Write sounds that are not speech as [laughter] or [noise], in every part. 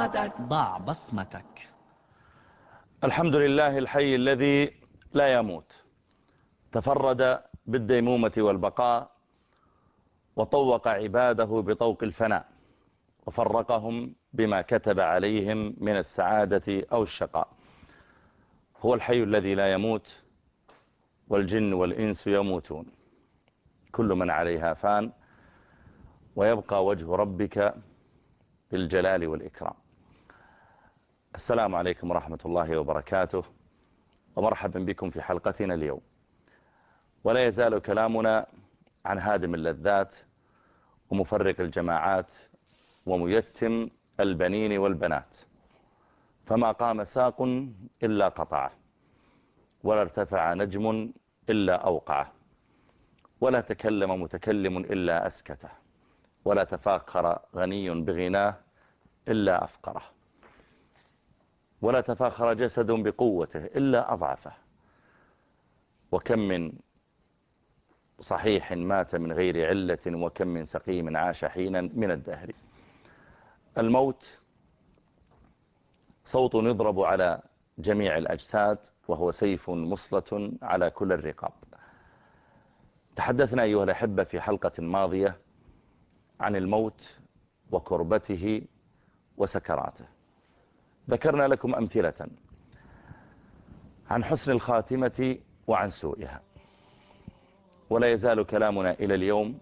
بصمتك ضع بصمتك. الحمد لله الحي الذي لا يموت. تفرد بالديمومة والبقاء وطوق عباده بطوق الفناء وفرقهم بما كتب عليهم من السعادة أو الشقاء. هو الحي الذي لا يموت والجن والإنس يموتون. كل من عليها فان ويبقى وجه ربك بالجلال والإكرام. السلام عليكم ورحمة الله وبركاته ومرحبا بكم في حلقتنا اليوم. ولا يزال كلامنا عن هادم اللذات ومفرق الجماعات وميتم البنين والبنات. فما قام ساق إلا قطعه ولا ارتفع نجم إلا أوقعه ولا تكلم متكلم إلا أسكته ولا تفاخر غني بغناه إلا أفقره. ولا تفاخر جسد بقوته إلا أضعفه. وكم من صحيح مات من غير علة وكم من سقيم عاش حينا من الدهر. الموت صوت يضرب على جميع الأجساد وهو سيف مصلة على كل الرقاب. تحدثنا أيها الأحبة في حلقة ماضية عن الموت وكربته وسكراته. ذكرنا لكم أمثلة عن حسن الخاتمة وعن سوءها ولا يزال كلامنا إلى اليوم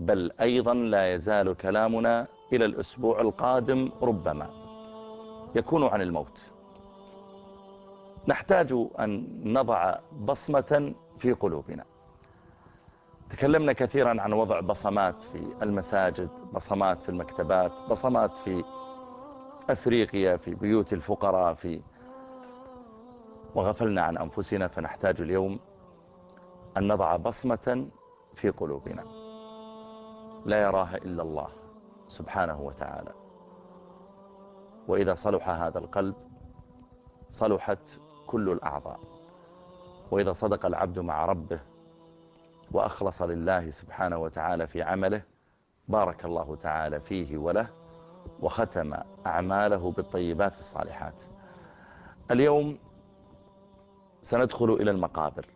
بل أيضا لا يزال كلامنا إلى الأسبوع القادم ربما يكون عن الموت. نحتاج أن نضع بصمة في قلوبنا. تكلمنا كثيرا عن وضع بصمات في المساجد بصمات في المكتبات بصمات في أفريقيا في بيوت الفقراء في وغفلنا عن أنفسنا فنحتاج اليوم أن نضع بصمة في قلوبنا. لا يراها إلا الله سبحانه وتعالى. وإذا صلح هذا القلب صلحت كل الأعضاء. وإذا صدق العبد مع ربه وأخلص لله سبحانه وتعالى في عمله بارك الله تعالى فيه وله. وختم أعماله بالطيبات الصالحات. اليوم سندخل إلى المقابر.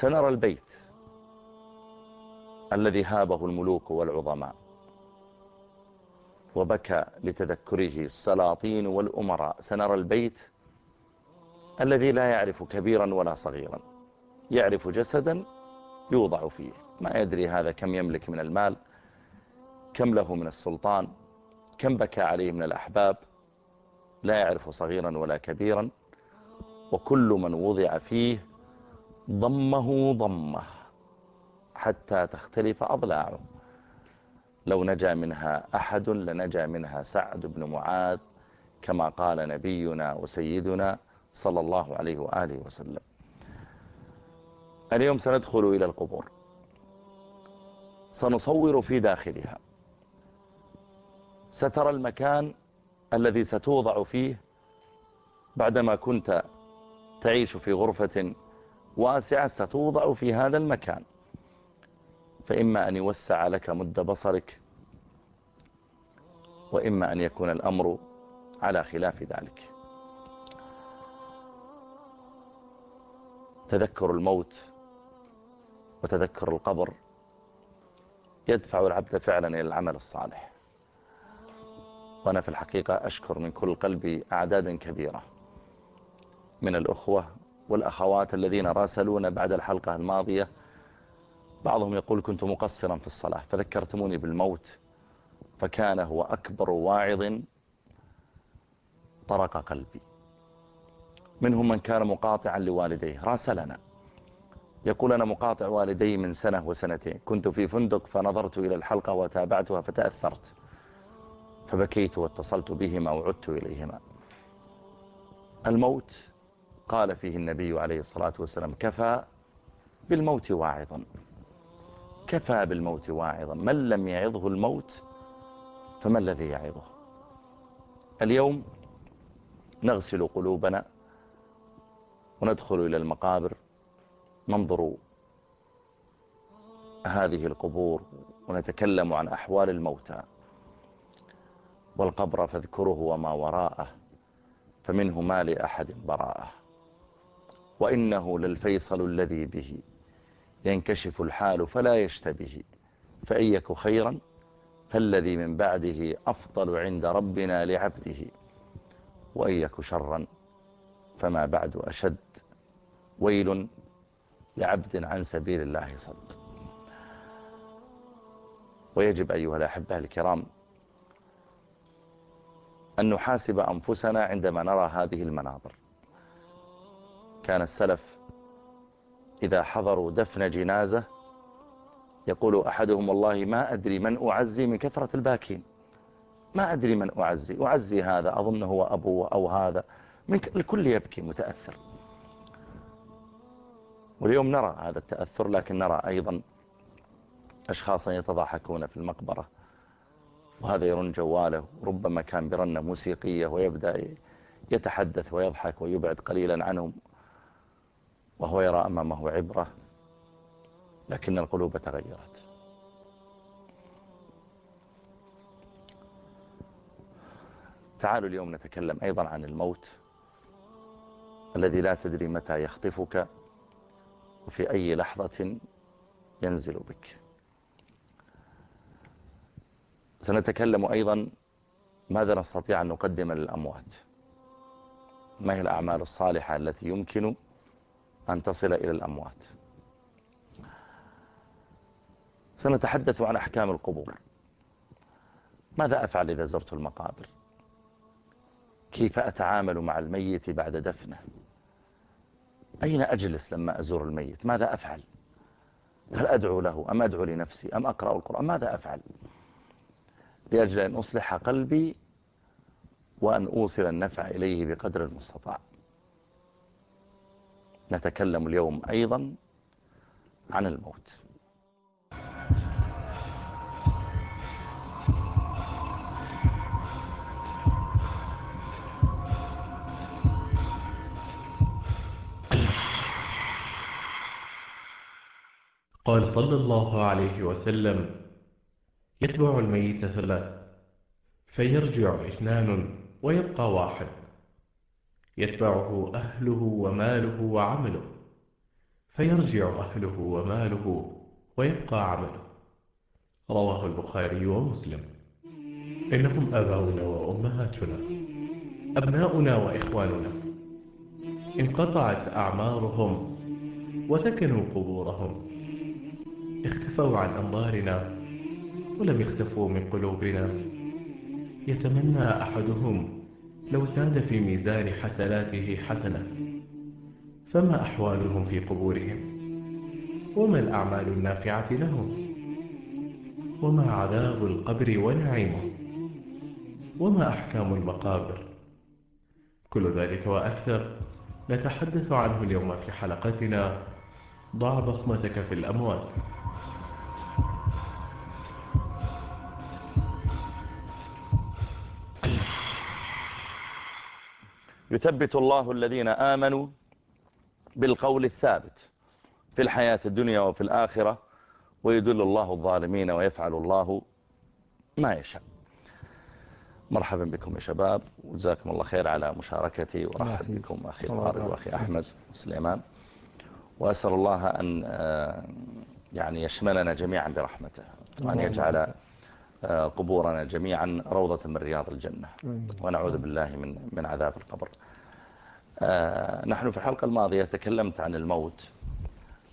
سنرى البيت الذي هابه الملوك والعظماء. وبكى لتذكره السلاطين والأمراء. سنرى البيت الذي لا يعرف كبيرا ولا صغيرا. يعرف جسدا يوضع فيه. ما يدري هذا كم يملك من المال. كم له من السلطان؟ كم بكى عليه من الأحباب؟ لا يعرف صغيرا ولا كبيرا. وكل من وضع فيه ضمه ضمة حتى تختلف أضلاعه. لو نجا منها أحد لنجا منها سعد بن معاذ كما قال نبينا وسيدنا صلى الله عليه وآله وسلم. اليوم سندخل إلى القبور. سنصور في داخلها. سترى المكان الذي ستوضع فيه بعدما كنت تعيش في غرفة واسعة ستوضع في هذا المكان. فإما أن يوسع لك مد بصرك وإما أن يكون الأمر على خلاف ذلك. تذكر الموت وتذكر القبر يدفع العبد فعلا إلى العمل الصالح. وأنا في الحقيقة أشكر من كل قلبي أعدادا كبيرة من الأخوة والأخوات الذين راسلونا بعد الحلقة الماضية. بعضهم يقول كنت مقصرا في الصلاة فذكرتموني بالموت فكان هو أكبر واعظ طرق قلبي. منهم من كان مقاطعا لوالديه راسلنا. يقول أنا مقاطع والدي من سنة وسنتين كنت في فندق فنظرت إلى الحلقة وتابعتها فتأثرت. فبكيت واتصلت بهما وعدت إليهما. الموت قال فيه النبي عليه الصلاة والسلام كفى بالموت واعظا. كفى بالموت واعظا. من لم يعظه الموت فما الذي يعظه؟ اليوم نغسل قلوبنا وندخل إلى المقابر ننظر هذه القبور ونتكلم عن أحوال الموتى. والقبر فاذكره وما وراءه فمنه ما لأحد براءه. وإنه للفيصل الذي به ينكشف الحال فلا يشتبه. فإن يك خيرا فالذي من بعده أفضل عند ربنا لعبده. وإن يك شرا فما بعد أشد. ويل لعبد عن سبيل الله صد. ويجب أيها الأحبة الكرام أن نحاسب أنفسنا عندما نرى هذه المناظر كان السلف إذا حضروا دفن جنازة يقول أحدهم والله ما أدري من أعزي من كثرة الباكين. ما أدري من أعزي. أعزي هذا أظن هو أبوه أو هذا. من الكل يبكي متأثر. واليوم نرى هذا التأثر لكن نرى أيضا أشخاصا يتضاحكون في المقبرة. وهذا يرن جواله ربما كان برنة موسيقية ويبدأ يتحدث ويضحك ويبعد قليلا عنهم وهو يرى أمامه عبرة لكن القلوب تغيرت. تعالوا اليوم نتكلم أيضا عن الموت الذي لا تدري متى يخطفك وفي أي لحظة ينزل بك. سنتكلم أيضا ماذا نستطيع أن نقدم للأموات ما هي الأعمال الصالحة التي يمكن أن تصل إلى الأموات سنتحدث عن أحكام القبور ماذا أفعل إذا زرت المقابر؟ كيف أتعامل مع الميت بعد دفنه؟ أين أجلس لما أزور الميت؟ ماذا أفعل؟ هل أدعو له أم أدعو لنفسي؟ أم أقرأ القرآن؟ ماذا أفعل؟ لأجل أن أصلح قلبي وأن أوصل النفع إليه بقدر المستطاع. نتكلم اليوم أيضا عن الموت. قال صلى الله عليه وسلم يتبع الميت ثلاث فيرجع إثنان ويبقى واحد. يتبعه أهله وماله وعمله فيرجع أهله وماله ويبقى عمله. رواه البخاري ومسلم. إنهم أباؤنا وأمهاتنا أبناؤنا وإخواننا انقطعت أعمارهم وسكنوا قبورهم اختفوا عن أنظارنا ولم يختفوا من قلوبنا. يتمنى أحدهم لو زاد في ميزان حسناته حسنة فما أحوالهم في قبورهم؟ وما الأعمال النافعة لهم؟ وما عذاب القبر ونعيمه؟ وما أحكام المقابر؟ كل ذلك وأكثر. نتحدث عنه اليوم في حلقتنا ضع بصمتك في الأموات. يثبت الله الذين آمنوا بالقول الثابت في الحياة الدنيا وفي الآخرة ويدل الله الظالمين ويفعل الله ما يشاء. مرحبا بكم يا شباب وجزاكم الله خير على مشاركتي ورحب بكم أخي طارق وأخي أحمد سليمان. وأسأل الله أن يعني يشملنا جميعا برحمته وأن يجعل قبورنا جميعا روضة من رياض الجنة. ونعوذ بالله من من عذاب القبر. نحن في الحلقة الماضية تكلمت عن الموت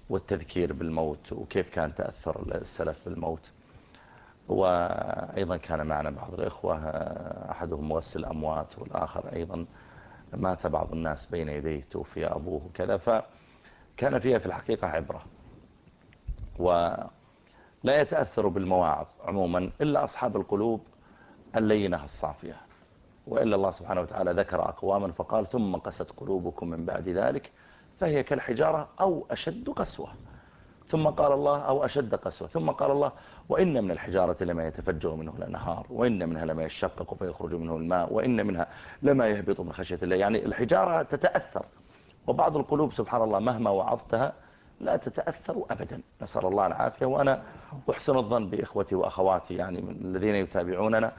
والتذكير بالموت وكيف كان تأثر السلف بالموت. وأيضا كان معنا بعض الإخوة أحدهم مغسل أموات والآخر أيضا مات بعض الناس بين يديه توفي أبوه وكذا. فكان فيها في الحقيقة عبرة. ولا يتأثر بالمواعظ عموما إلا أصحاب القلوب اللينة الصافية. وإلا الله سبحانه وتعالى ذكر أقواما فقال ثم قست قلوبكم من بعد ذلك فهي كالحجارة أو أشد قسوة. ثم قال الله أو أشد قسوة. ثم قال الله وإن من الحجارة لما يتفجر منه الأنهار وإن منها لما يشقق فيخرج منه الماء وإن منها لما يهبط من خشية الله. يعني الحجارة تتأثر. وبعض القلوب سبحان الله مهما وعظتها لا تتأثر أبدا. نسأل الله العافية. وأنا أحسن الظن بإخوتي وأخواتي يعني من الذين يتابعوننا.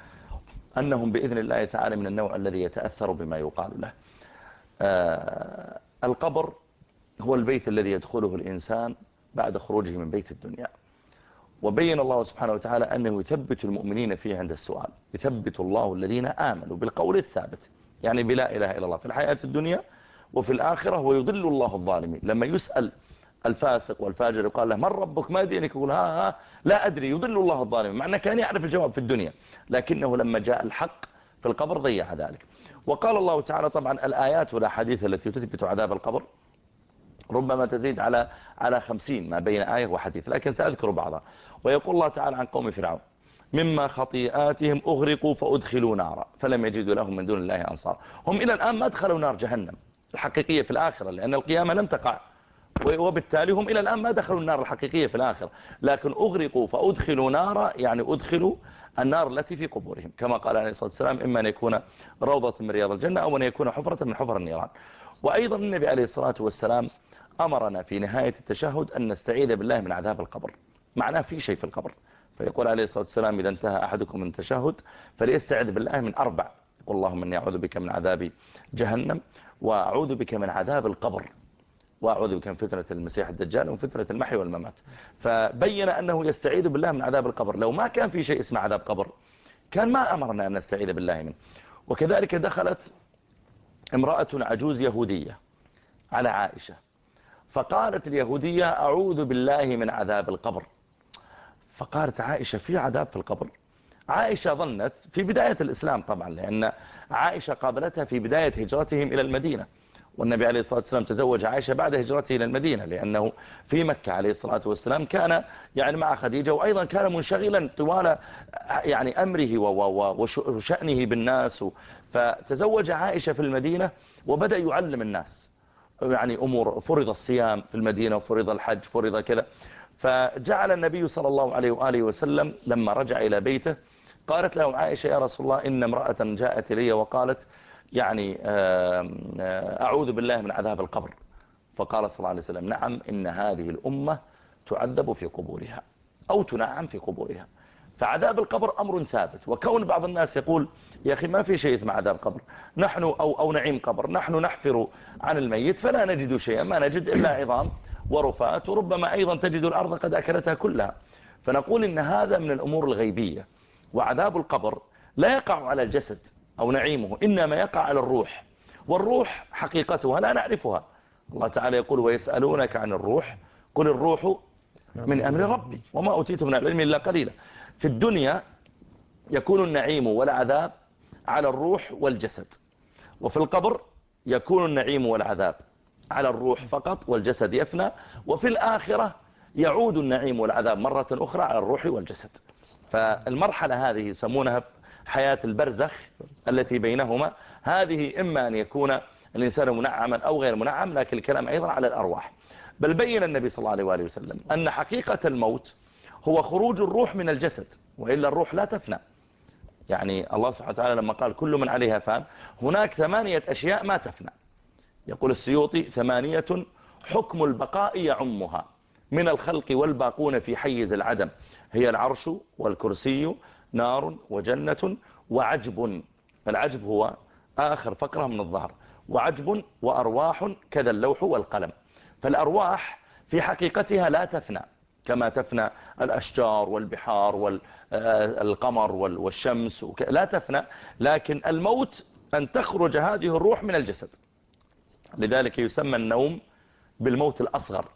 أنهم بإذن الله تعالى من النوع الذي يتأثر بما يقال له. آه القبر هو البيت الذي يدخله الإنسان بعد خروجه من بيت الدنيا. وبين الله سبحانه وتعالى أنه يثبت المؤمنين فيه عند السؤال. يثبت الله الذين آمنوا بالقول الثابت. يعني بلا إله إلا الله. في الحياة الدنيا وفي الآخرة ويضل الله الظالمين. لما يسأل الفاسق والفاجر يقال له من ربك؟ ما دينك؟ يقول ها ها لا أدري. يضل الله الظالمين مع أنه كان يعرف الجواب في الدنيا لكنه لما جاء الحق في القبر ضيع ذلك. وقال الله تعالى طبعا الآيات والأحاديث التي تثبت عذاب القبر ربما تزيد على على خمسين ما بين آية وحديث لكن سأذكر بعضها. ويقول الله تعالى عن قوم فرعون مما خطيئاتهم أغرقوا فأدخلوا نارا فلم يجدوا لهم من دون الله أنصار. هم إلى الآن ما دخلوا نار جهنم الحقيقية في الآخرة لأن القيامة لم تقع. وبالتالي هم إلى الآن ما دخلوا النار الحقيقية في الآخرة لكن أغرقوا فأدخلوا نارا يعني أدخلوا النار التي في قبورهم. كما قال عليه الصلاة والسلام إما أن يكون روضة من رياض الجنة أو أن يكون حفرة من حفر النيران. وأيضا النبي عليه الصلاة والسلام أمرنا في نهاية التشهد أن نستعيذ بالله من عذاب القبر. معناه في شيء في القبر. فيقول عليه الصلاة والسلام إذا انتهى أحدكم من التشهد فليستعذ بالله من أربع. يقول اللهم أني أعوذ بك من عذاب جهنم وأعوذ بك من عذاب القبر. وأعوذ بك من فتنة المسيح الدجال ومن فتنة المحي والممات. فبين أنه يستعيذ بالله من عذاب القبر. لو ما كان في شيء اسمه عذاب قبر كان ما أمرنا أن نستعيذ بالله منه. وكذلك دخلت امرأة عجوز يهودية على عائشة. فقالت اليهودية أعوذ بالله من عذاب القبر. فقالت عائشة في عذاب في القبر؟ عائشة ظنت في بداية الإسلام طبعا لأن عائشة قابلتها في بداية هجرتهم إلى المدينة. والنبي عليه الصلاة والسلام تزوج عائشة بعد هجرته إلى المدينة لأنه في مكة عليه الصلاة والسلام كان يعني مع خديجة وأيضا كان منشغلا طوال يعني أمره وشأنه بالناس. فتزوج عائشة في المدينة وبدأ يعلم الناس يعني أمور فرض الصيام في المدينة وفرض الحج فرض كذا. فجعل النبي صلى الله عليه وآله وسلم لما رجع إلى بيته قالت له عائشة يا رسول الله إن امرأة جاءت إلي وقالت يعني أعوذ بالله من عذاب القبر. فقال صلى الله عليه وسلم نعم إن هذه الأمة تعذب في قبورها أو تنعم في قبورها. فعذاب القبر أمر ثابت. وكون بعض الناس يقول يا أخي ما في شيء اسمه عذاب قبر. نحن أو, أو نعيم قبر. نحن نحفر عن الميت. فلا نجد شيئا. ما نجد إلا عظام ورفات. وربما أيضا تجد الأرض قد أكلتها كلها. فنقول إن هذا من الأمور الغيبية. وعذاب القبر لا يقع على الجسد. أو نعيمه. إنما يقع على الروح. والروح حقيقتها لا نعرفها. الله تعالى يقول ويسألونك عن الروح. قل الروح من أمر ربي وما أوتيت من العلم إلا قليلا. في الدنيا يكون النعيم والعذاب على الروح والجسد وفي القبر يكون النعيم والعذاب على الروح فقط والجسد يفنى وفي الآخرة يعود النعيم والعذاب مرة أخرى على الروح والجسد. فالمرحلة هذه يسمونها حياة البرزخ التي بينهما. هذه إما أن يكون الإنسان منعما أو غير منعم لكن الكلام أيضا على الأرواح. بل بين النبي صلى الله عليه وسلم أن حقيقة الموت هو خروج الروح من الجسد وإلا الروح لا تفنى. يعني الله سبحانه وتعالى لما قال كل من عليها فان هناك ثمانية أشياء ما تفنى. يقول السيوطي ثمانية حكم البقاء يعمها من الخلق والباقون في حيز العدم. هي العرش والكرسي نار وجنة وعجب. العجب هو آخر فقرة من الظهر. وعجب وأرواح كذا اللوح والقلم. فالأرواح في حقيقتها لا تفنى كما تفنى الأشجار والبحار والقمر والشمس لا تفنى. لكن الموت أن تخرج هذه الروح من الجسد. لذلك يسمى النوم بالموت الأصغر.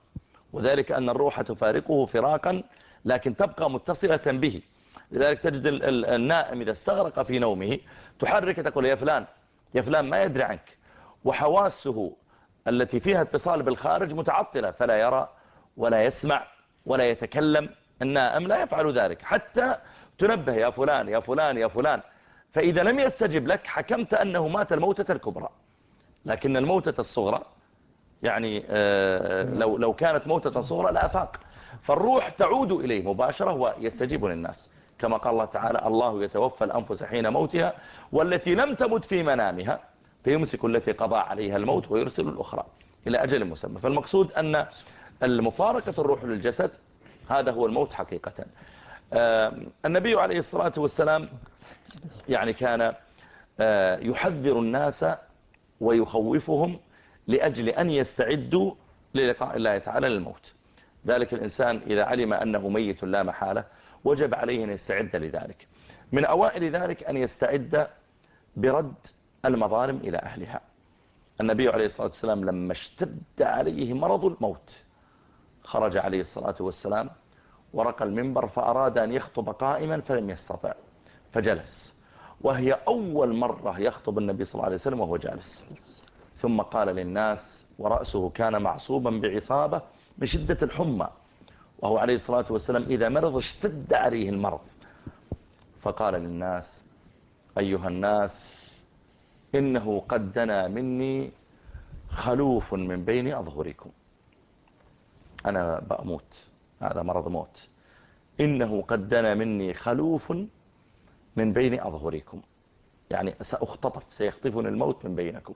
وذلك أن الروح تفارقه فراقا لكن تبقى متصلة به. لذلك تجد النائم إذا استغرق في نومه تحرك تقول يا فلان يا فلان ما يدري عنك. وحواسه التي فيها اتصال بالخارج متعطلة فلا يرى ولا يسمع ولا يتكلم. النائم لا يفعل ذلك. حتى تنبه يا فلان يا فلان يا فلان. فإذا لم يستجب لك حكمت أنه مات الموتة الكبرى. لكن الموتة الصغرى يعني آه، لو لو كانت موتة صغرى لا أفاق. فالروح تعود إليه مباشرة ويستجيب للناس. كما قال الله تعالى الله يتوفى الأنفس حين موتها والتي لم تمت في منامها. فيمسك التي قضى عليها الموت ويرسل الأخرى إلى أجل مسمى. فالمقصود أن المفارقة الروح للجسد هذا هو الموت حقيقة. النبي عليه الصلاة والسلام يعني كان آه، يحذر الناس ويخوفهم لأجل أن يستعدوا للقاء الله تعالى للموت. ذلك الإنسان إذا علم أنه ميت لا محالة وجب عليه أن يستعد لذلك. من أوائل ذلك أن يستعد برد المظالم إلى أهلها. النبي عليه الصلاة والسلام لما اشتد عليه مرض الموت خرج عليه الصلاة والسلام ورقى المنبر فأراد أن يخطب قائما فلم يستطع فجلس. وهي أول مرة يخطب النبي صلى الله عليه وسلم وهو جالس. ثم قال للناس ورأسه كان معصوبا بعصابة من شدة الحمى. وهو عليه الصلاة والسلام إذا مرض اشتد عليه المرض. فقال للناس أيها الناس إنه قد دنا مني خلوف من بين أظهركم. أنا بأموت. هذا مرض موت. إنه قد دنا مني خلوف من بين أظهركم. يعني سأختطف سيخطفني الموت من بينكم.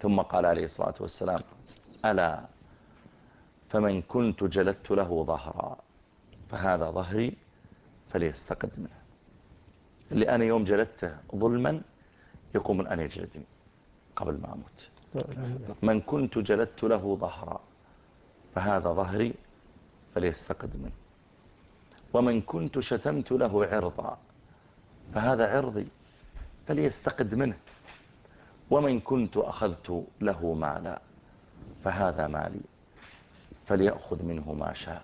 ثم قال عليه الصلاة والسلام ألا فمن كنت جلدت له ظهرا فهذا ظهري فليستقد منه. اللي أنا يوم جلدته ظلما يقوم أن يجلدني قبل ما أموت. من كنت جلدت له ظهرا فهذا ظهري فليستقد منه. ومن كنت شتمت له عرضا فهذا عرضي فليستقد منه. ومن كنت أخذت له مالا فهذا مالي. فليأخذ منه ما شاء.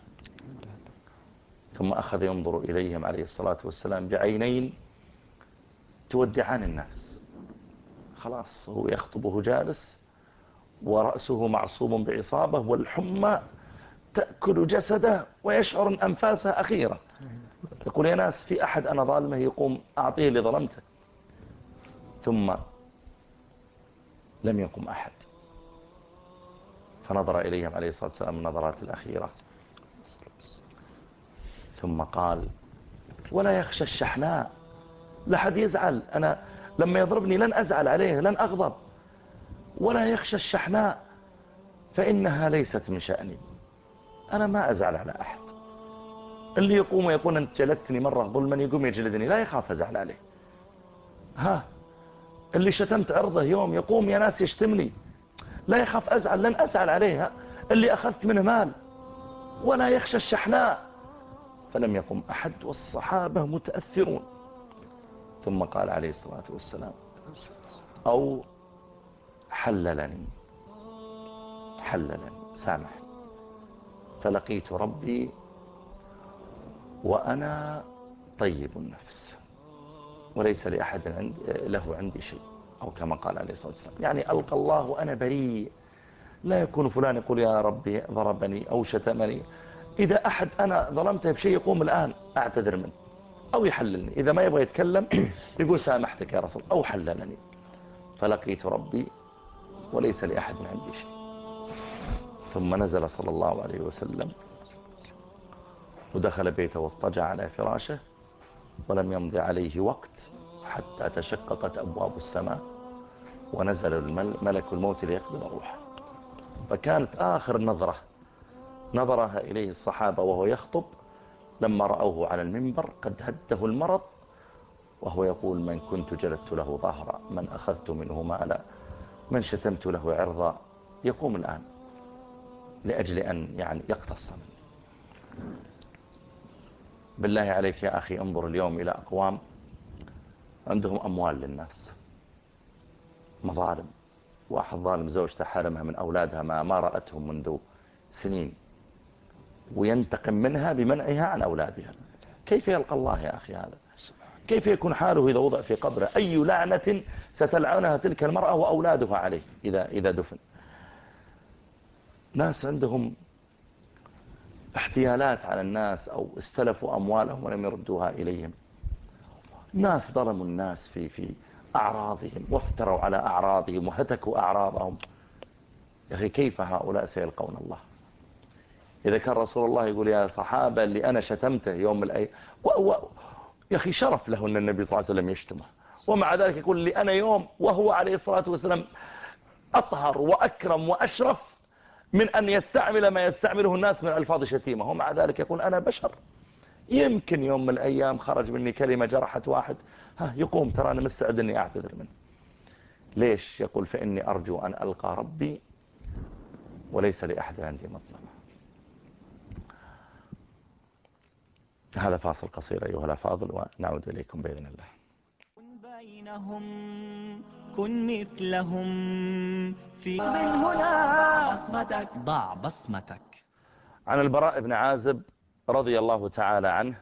ثم أخذ ينظر إليهم عليه الصلاة والسلام بعينين تودعان الناس. خلاص هو يخطبه جالس ورأسه معصوم بعصابة والحمى تأكل جسده ويشعر أن أنفاسه أخيرة يقول يا ناس في أحد أنا ظالمه يقوم أعطيه اللي ظلمته ثم لم يقم أحد. فنظر إليهم عليه الصلاة والسلام النظرات الأخيرة. ثم قال ولا يخشى الشحناء. لحد يزعل. أنا لما يضربني لن أزعل عليه لن أغضب. ولا يخشى الشحناء فإنها ليست من شأني. أنا ما أزعل على أحد. اللي يقوم ويقول أنت جلدتني مرة. ظلما يقوم يجلدني؟ لا يخاف أزعل عليه. ها اللي شتمت عرضه يوم يقوم يا ناس يشتمني. لا يخاف أزعل لن أزعل عليها. اللي أخذت منه مال ولا يخشى الشحناء. فلم يقم أحد والصحابة متأثرون. ثم قال عليه الصلاة والسلام أو حللني. حللني. سامح. فلقيت ربي وأنا طيب النفس وليس لأحد عند له عندي شيء. أو كما قال عليه الصلاة والسلام. يعني ألقى الله وأنا بريء. لا يكون فلان يقول يا ربي ضربني أو شتمني. إذا أحد أنا ظلمته بشيء يقوم الآن أعتذر منه أو يحللني. إذا ما يبغى يتكلم [coughs] يقول سامحتك يا رسول أو حللني. فلقيت ربي وليس لأحد عندي شيء. ثم نزل صلى الله عليه وسلم ودخل بيته واضطجع على فراشه ولم يمضي عليه وقت حتى تشققت أبواب السماء. ونزل ملك الموت ليقبض روحه. فكانت آخر نظرة نظرها إليه الصحابة وهو يخطب لما رأوه على المنبر قد هده المرض وهو يقول من كنت جلدت له ظهرا من أخذت منه مالا من شتمت له عرضا. يقوم الآن لأجل أن يعني يقتص بالله عليك يا أخي انظر اليوم إلى أقوام عندهم أموال للناس. مظالم واحد ظالم زوجته حرمها من أولادها ما, ما رأتهم منذ سنين وينتقم منها بمنعها عن أولادها. كيف يلقى الله يا أخي هذا؟ كيف يكون حاله إذا وضع في قبره؟ أي لعنة ستلعنها تلك المرأة وأولادها عليه إذا, إذا دفن. ناس عندهم احتيالات على الناس أو استلفوا أموالهم ولم يردوها إليهم. ناس ظلموا الناس في في أعراضهم وافتروا على أعراضهم وهتكوا أعراضهم. يا أخي كيف هؤلاء سيلقون الله؟ إذا كان رسول الله يقول يا صحابة اللي أنا شتمته يوم الأيام يا أخي شرف له أن النبي صلى الله عليه وسلم يشتمه. ومع ذلك يقول لي أنا يوم وهو عليه الصلاة والسلام أطهر وأكرم وأشرف من أن يستعمل ما يستعمله الناس من ألفاظ شتيمة. ومع ذلك يقول أنا بشر. يمكن يوم من الأيام خرج مني كلمة جرحت واحد ها يقوم ترى أنا مستعد أني أعتذر منه. ليش؟ يقول فإني أرجو أن ألقى ربي وليس لأحد عندي مظلمة هذا فاصل قصير أيها الأفاضل ونعود إليكم بإذن الله. كن بينهم كن مثلهم في بالهدى بصمتك. ضع بصمتك. عن البراء بن عازب رضي الله تعالى عنه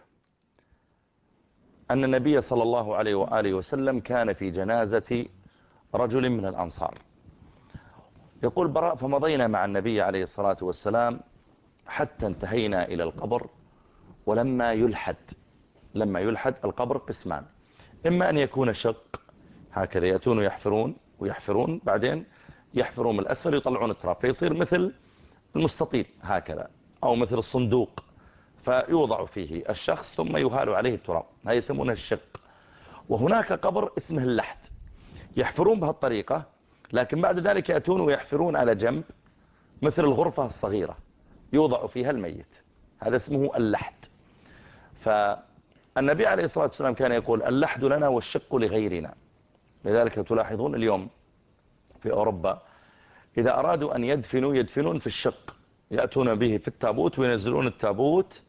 أن النبي صلى الله عليه وآله وسلم كان في جنازة رجل من الأنصار. يقول براء فمضينا مع النبي عليه الصلاة والسلام حتى انتهينا إلى القبر ولما يلحد لما يلحد القبر قسمان. إما أن يكون شق هكذا يأتون ويحفرون ويحفرون بعدين يحفرون من الأسفل يطلعون التراب فيصير مثل المستطيل هكذا أو مثل الصندوق. فيوضع فيه الشخص ثم يهال عليه التراب. هذا يسمونه الشق. وهناك قبر اسمه اللحد. يحفرون بهالطريقة لكن بعد ذلك يأتون ويحفرون على جنب مثل الغرفة الصغيرة. يوضع فيها الميت. هذا اسمه اللحد. فالنبي عليه الصلاة والسلام كان يقول اللحد لنا والشق لغيرنا. لذلك تلاحظون اليوم في أوروبا إذا أرادوا أن يدفنوا يدفنون في الشق. يأتون به في التابوت وينزلون التابوت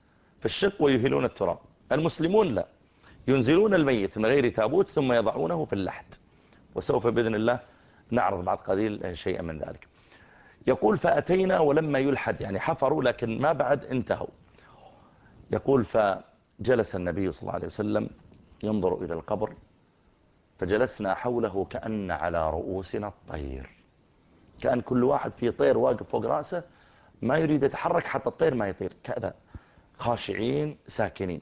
في الشق ويهلون التراب. المسلمون لا. ينزلون الميت من غير تابوت ثم يضعونه في اللحد. وسوف بإذن الله نعرض بعد قليل شيئا من ذلك. يقول فأتينا ولما يلحد. يعني حفروا لكن ما بعد انتهوا. يقول فجلس النبي صلى الله عليه وسلم ينظر إلى القبر. فجلسنا حوله كأن على رؤوسنا الطير. كأن كل واحد في طير واقف فوق رأسه ما يريد يتحرك حتى الطير ما يطير. كذا. خاشعين ساكنين.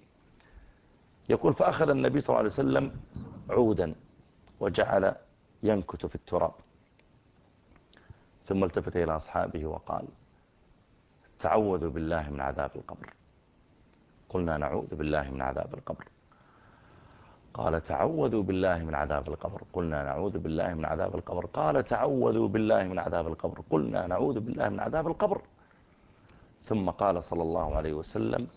يقول فأخذ النبي صلى الله عليه وسلم عودا وجعل ينكت في التراب. ثم التفت إلى أصحابه وقال تعوذوا بالله من عذاب القبر. قلنا نعوذ بالله من عذاب القبر. قال تعوذوا بالله من عذاب القبر. قلنا نعوذ بالله من عذاب القبر. قال تعوذوا بالله من عذاب القبر. قلنا نعوذ بالله من عذاب القبر. ثم قال صلى الله عليه وسلم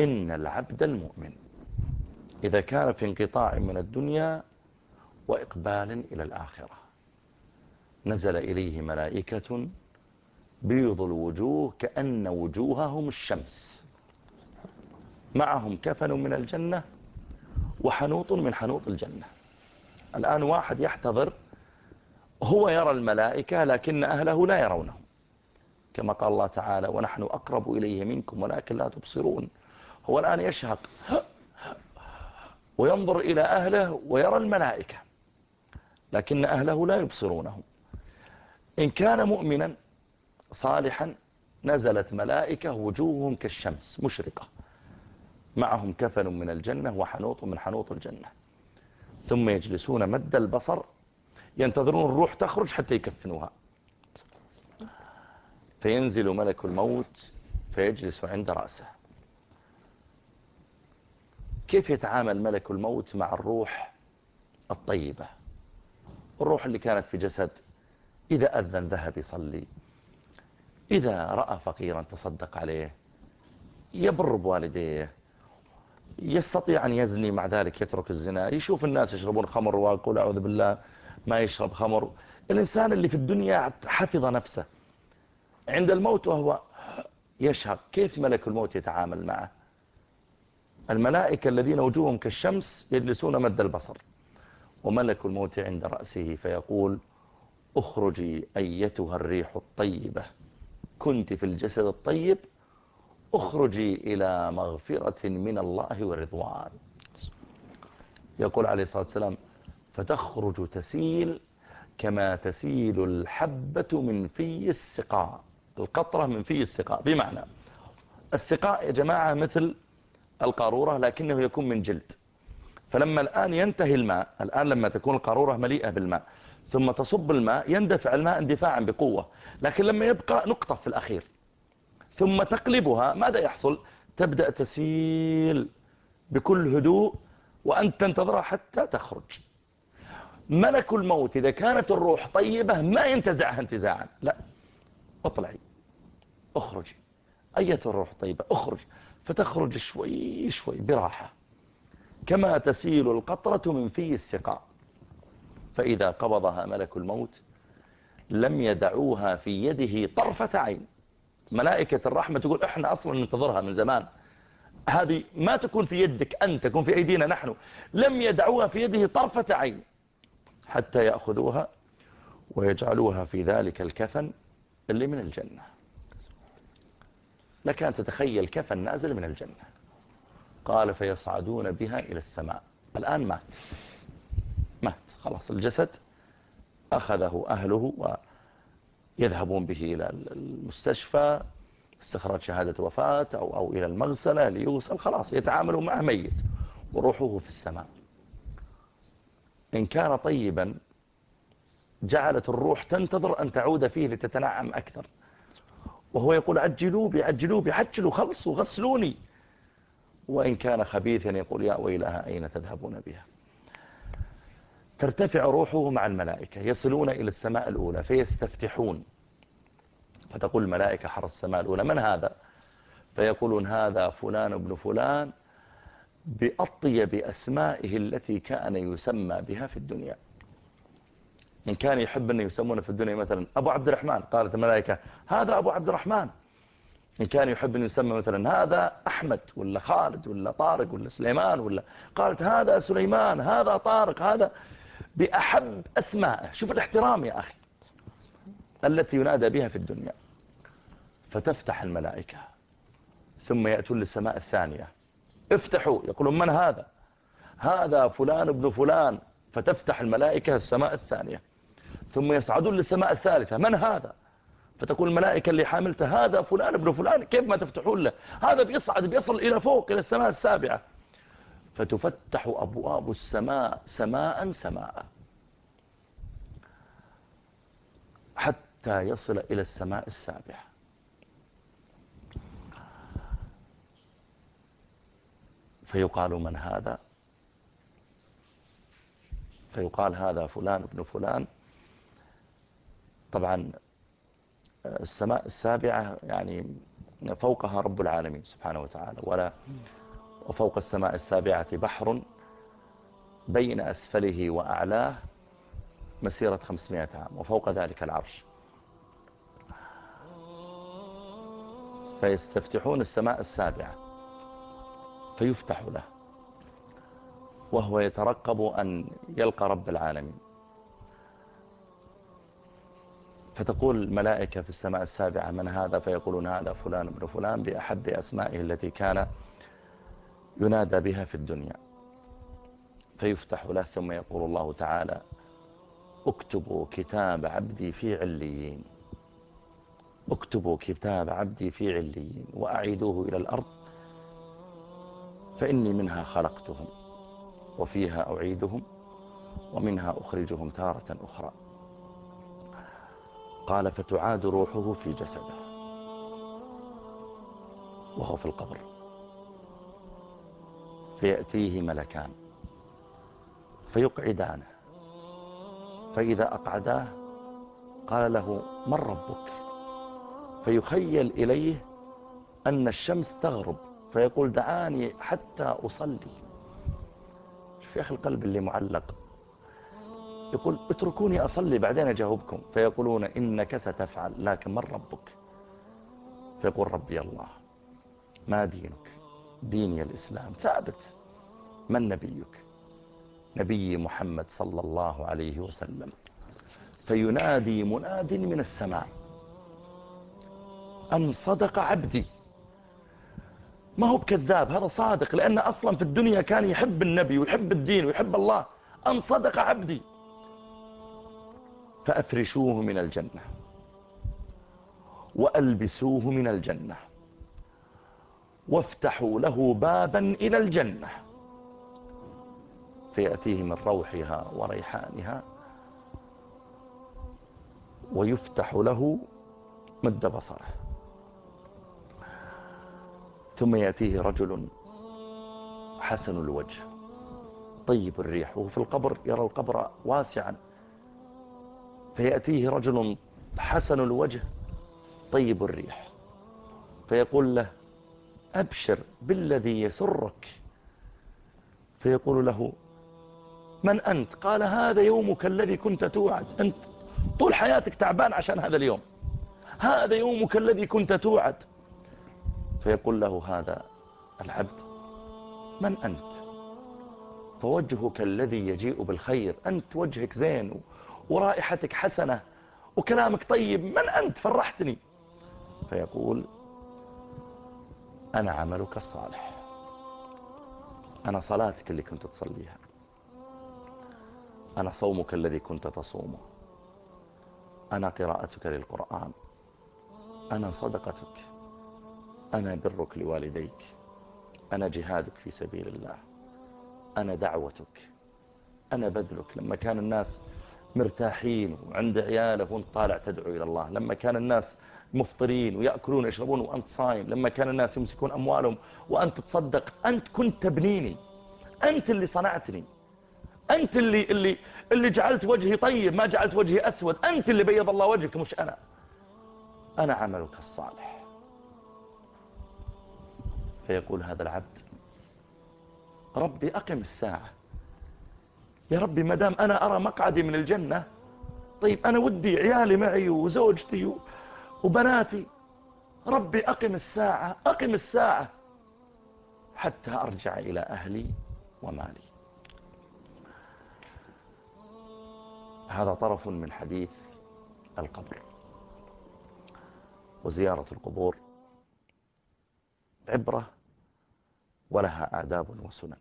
إن العبد المؤمن إذا كان في انقطاع من الدنيا وإقبال إلى الآخرة نزل إليه ملائكة بيض الوجوه كأن وجوههم الشمس معهم كفن من الجنة وحنوط من حنوط الجنة. الآن واحد يحتضر هو يرى الملائكة لكن أهله لا يرونه. كما قال الله تعالى ونحن أقرب إليه منكم ولكن لا تبصرون. هو الآن يشهق وينظر إلى أهله ويرى الملائكة لكن أهله لا يبصرونه. إن كان مؤمنا صالحا نزلت ملائكة وجوههم كالشمس مشرقة. معهم كفن من الجنة وحنوط من حنوط الجنة. ثم يجلسون مد البصر ينتظرون الروح تخرج حتى يكفنوها. فينزل ملك الموت فيجلس عند رأسه. كيف يتعامل ملك الموت مع الروح الطيبة؟ الروح اللي كانت في جسد إذا أذن ذهب يصلي. إذا رأى فقيرا تصدق عليه يبر بوالديه يستطيع أن يزني مع ذلك يترك الزنا يشوف الناس يشربون خمر ويقول أعوذ بالله ما يشرب خمر. الإنسان اللي في الدنيا حفظ نفسه. عند الموت وهو يشهق كيف ملك الموت يتعامل معه؟ الملائكة الذين وجوههم كالشمس يجلسون مد البصر وملك الموت عند رأسه فيقول أخرجي أيتها الريح الطيبة. كنت في الجسد الطيب أخرجي إلى مغفرة من الله ورضوان. يقول عليه الصلاة والسلام فتخرج تسيل كما تسيل الحبة من في السقاء القطرة من في السقاء بمعنى السقاء يا جماعة مثل القارورة لكنه يكون من جلد. فلما الآن ينتهي الماء الآن لما تكون القارورة مليئة بالماء ثم تصب الماء يندفع الماء اندفاعا بقوة. لكن لما يبقى نقطة في الأخير ثم تقلبها ماذا يحصل؟ تبدأ تسيل بكل هدوء وأنت تنتظرها حتى تخرج. ملك الموت إذا كانت الروح طيبة ما ينتزعها انتزاعا. لا. اطلعي. اخرجي. أية الروح طيبة؟ اخرج فتخرج شوي شوي براحة. كما تسيل القطرة من في السقاء. فإذا قبضها ملك الموت لم يدعوها في يده طرفة عين. ملائكة الرحمة تقول إحنا أصلا ننتظرها من زمان. هذه ما تكون في يدك أنت تكون في أيدينا نحن. لم يدعوها في يده طرفة عين. حتى يأخذوها ويجعلوها في ذلك الكفن اللي من الجنة. لك أن تتخيل كفن نازل من الجنة. قال فيصعدون بها إلى السماء. الآن مات. مات. خلاص الجسد أخذه أهله ويذهبون به إلى المستشفى استخراج شهادة وفاة أو, أو إلى المغسلة ليوصل خلاص يتعاملوا معه ميت. وروحه في السماء. إن كان طيبا جعلت الروح تنتظر أن تعود فيه لتتنعم أكثر. وهو يقول عجلوا بي عجلوا بي عجلوا خلصوا غسلوني. وإن كان خبيثا يقول يا ويلها أين تذهبون بها. ترتفع روحه مع الملائكة يصلون إلى السماء الأولى فيستفتحون. فتقول الملائكة حر السماء الأولى من هذا؟ فيقولون هذا فلان ابن فلان بأطيب أسمائه التي كان يسمى بها في الدنيا. إن كان يحب أن يسمونه في الدنيا مثلا أبو عبد الرحمن. قالت الملائكة هذا أبو عبد الرحمن. إن كان يحب أن يسمى مثلا هذا أحمد ولا خالد ولا طارق ولا سليمان ولا. قالت هذا سليمان هذا طارق هذا. بأحب أسمائه. شوف الاحترام يا أخي التي ينادى بها في الدنيا. فتفتح الملائكة ثم يأتون للسماء الثانية. افتحوا. يقولون من هذا؟ هذا فلان ابن فلان. فتفتح الملائكة السماء الثانية. ثم يصعدون للسماء الثالثة. من هذا؟ فتقول الملائكة اللي حاملته هذا فلان ابن فلان كيف ما تفتحون له؟ هذا بيصعد بيصل إلى فوق إلى السماء السابعة. فتفتح أبواب السماء سماء سماء. حتى يصل إلى السماء السابعة. فيقال من هذا؟ فيقال هذا فلان ابن فلان. طبعا السماء السابعة يعني فوقها رب العالمين سبحانه وتعالى ولا وفوق السماء السابعة بحر بين أسفله وأعلاه مسيرة 500 عام وفوق ذلك العرش. فيستفتحون السماء السابعة فيفتح له وهو يترقب أن يلقى رب العالمين. فتقول الملائكة في السماء السابعة من هذا فيقولون هذا فلان ابن فلان بأحب أسمائه التي كان ينادى بها في الدنيا. فيفتح له ثم يقول الله تعالى اكتبوا كتاب عبدي في عليين. اكتبوا كتاب عبدي في عليين وأعيدوه إلى الأرض فإني منها خلقتهم وفيها أعيدهم ومنها أخرجهم تارة أخرى. قال فتعاد روحه في جسده. وهو في القبر. فيأتيه ملكان. فيقعدانه فإذا أقعداه قال له من ربك؟ فيخيل إليه أن الشمس تغرب. فيقول دعاني حتى أصلي. في أخي القلب اللي معلق. يقول اتركوني أصلي بعدين أجاوبكم فيقولون إنك ستفعل لكن من ربك؟ فيقول ربي الله ما دينك؟ ديني الإسلام. ثابت. من نبيك؟ نبي محمد صلى الله عليه وسلم. فينادي مناد من السماء أن صدق عبدي. ما هو بكذاب هذا صادق لأن أصلا في الدنيا كان يحب النبي ويحب الدين ويحب الله. أن صدق عبدي. فأفرشوه من الجنة. وألبسوه من الجنة. وافتحوا له بابا إلى الجنة. فيأتيه من روحها وريحانها. ويفتح له مد بصره. ثم يأتيه رجل حسن الوجه. طيب الريح وهو في القبر يرى القبر واسعا. فيأتيه رجل حسن الوجه طيب الريح فيقول له أبشر بالذي يسرك. فيقول له من أنت؟ قال هذا يومك الذي كنت توعد. أنت طول حياتك تعبان عشان هذا اليوم. هذا يومك الذي كنت توعد. فيقول له هذا العبد من أنت؟ فوجهك الذي يجيء بالخير أنت وجهك زين ورائحتك حسنة وكلامك طيب من أنت؟ فرحتني. فيقول أنا عملك الصالح. أنا صلاتك اللي كنت تصليها. أنا صومك الذي كنت تصومه. أنا قراءتك للقرآن. أنا صدقتك. أنا برك لوالديك. أنا جهادك في سبيل الله. أنا دعوتك. أنا بذلك. لما كان الناس مرتاحين وعند عياله وانت طالع تدعو إلى الله. لما كان الناس مفطرين ويأكلون ويشربون وأنت صايم لما كان الناس يمسكون أموالهم وأنت تصدق أنت كنت تبنيني أنت اللي صنعتني أنت اللي, اللي, اللي جعلت وجهي طيب ما جعلت وجهي أسود أنت اللي بيض الله وجهك مش أنا. أنا عملك الصالح. فيقول هذا العبد ربي أقم الساعة. يا ربي مدام أنا أرى مقعدي من الجنة طيب أنا ودي عيالي معي وزوجتي وبناتي. ربي أقم الساعة أقم الساعة حتى أرجع إلى أهلي ومالي. هذا طرف من حديث القبر وزيارة القبور. عبرة ولها آداب وسنن.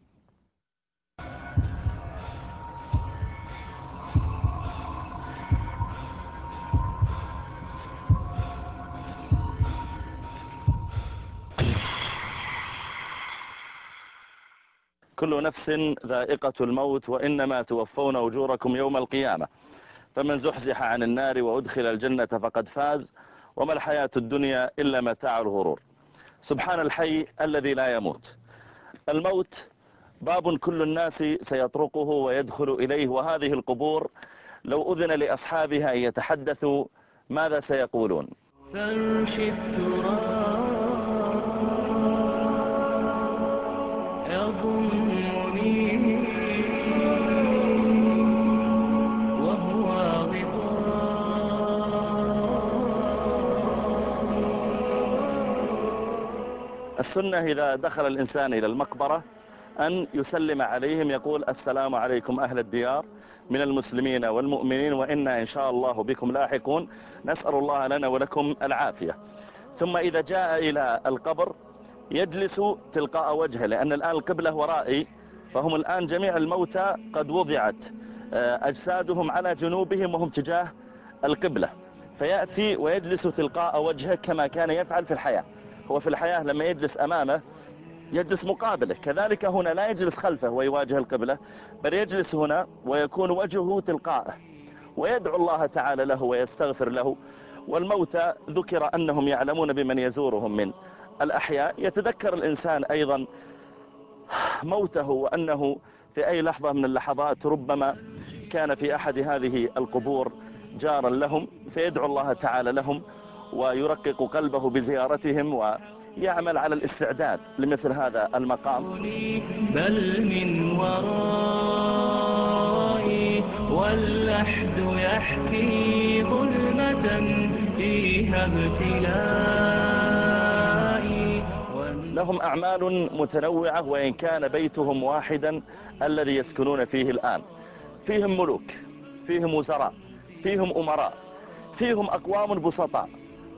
كل نفس ذائقة الموت وإنما توفون أجوركم يوم القيامة. فمن زحزح عن النار وأدخل الجنة فقد فاز وما الحياة الدنيا إلا متاع الغرور. سبحان الحي الذي لا يموت. الموت باب كل الناس سيطرقه ويدخل إليه وهذه القبور لو أذن لأصحابها أن يتحدثوا ماذا سيقولون؟ فرش التراب يضمني السنة إذا دخل الإنسان إلى المقبرة أن يسلم عليهم يقول السلام عليكم أهل الديار من المسلمين والمؤمنين وإنا إن شاء الله بكم لاحقون. نسأل الله لنا ولكم العافية. ثم إذا جاء إلى القبر يجلس تلقاء وجهه لأن الآن القبلة ورائي فهم الآن جميع الموتى قد وضعت آه، أجسادهم على جنوبهم وهم تجاه القبلة. فيأتي ويجلس تلقاء وجهه كما كان يفعل في الحياة. هو في الحياة لما يجلس أمامه يجلس مقابله. كذلك هنا لا يجلس خلفه ويواجه القبلة بل يجلس هنا ويكون وجهه تلقاءه ويدعو الله تعالى له ويستغفر له. والموتى ذكر أنهم يعلمون بمن يزورهم من الأحياء. يتذكر الإنسان أيضا موته وأنه في أي لحظة من اللحظات ربما كان في أحد هذه القبور جارا لهم فيدعو الله تعالى لهم ويرقق قلبه بزيارتهم ويعمل على الاستعداد لمثل هذا المقام. بل من ورائي واللحد يحكي ظلمة فيها ابتلائي. لهم أعمال متنوعة وإن كان بيتهم واحدا الذي يسكنون فيه الآن. فيهم ملوك فيهم وزراء فيهم أمراء فيهم أقوام بسطاء.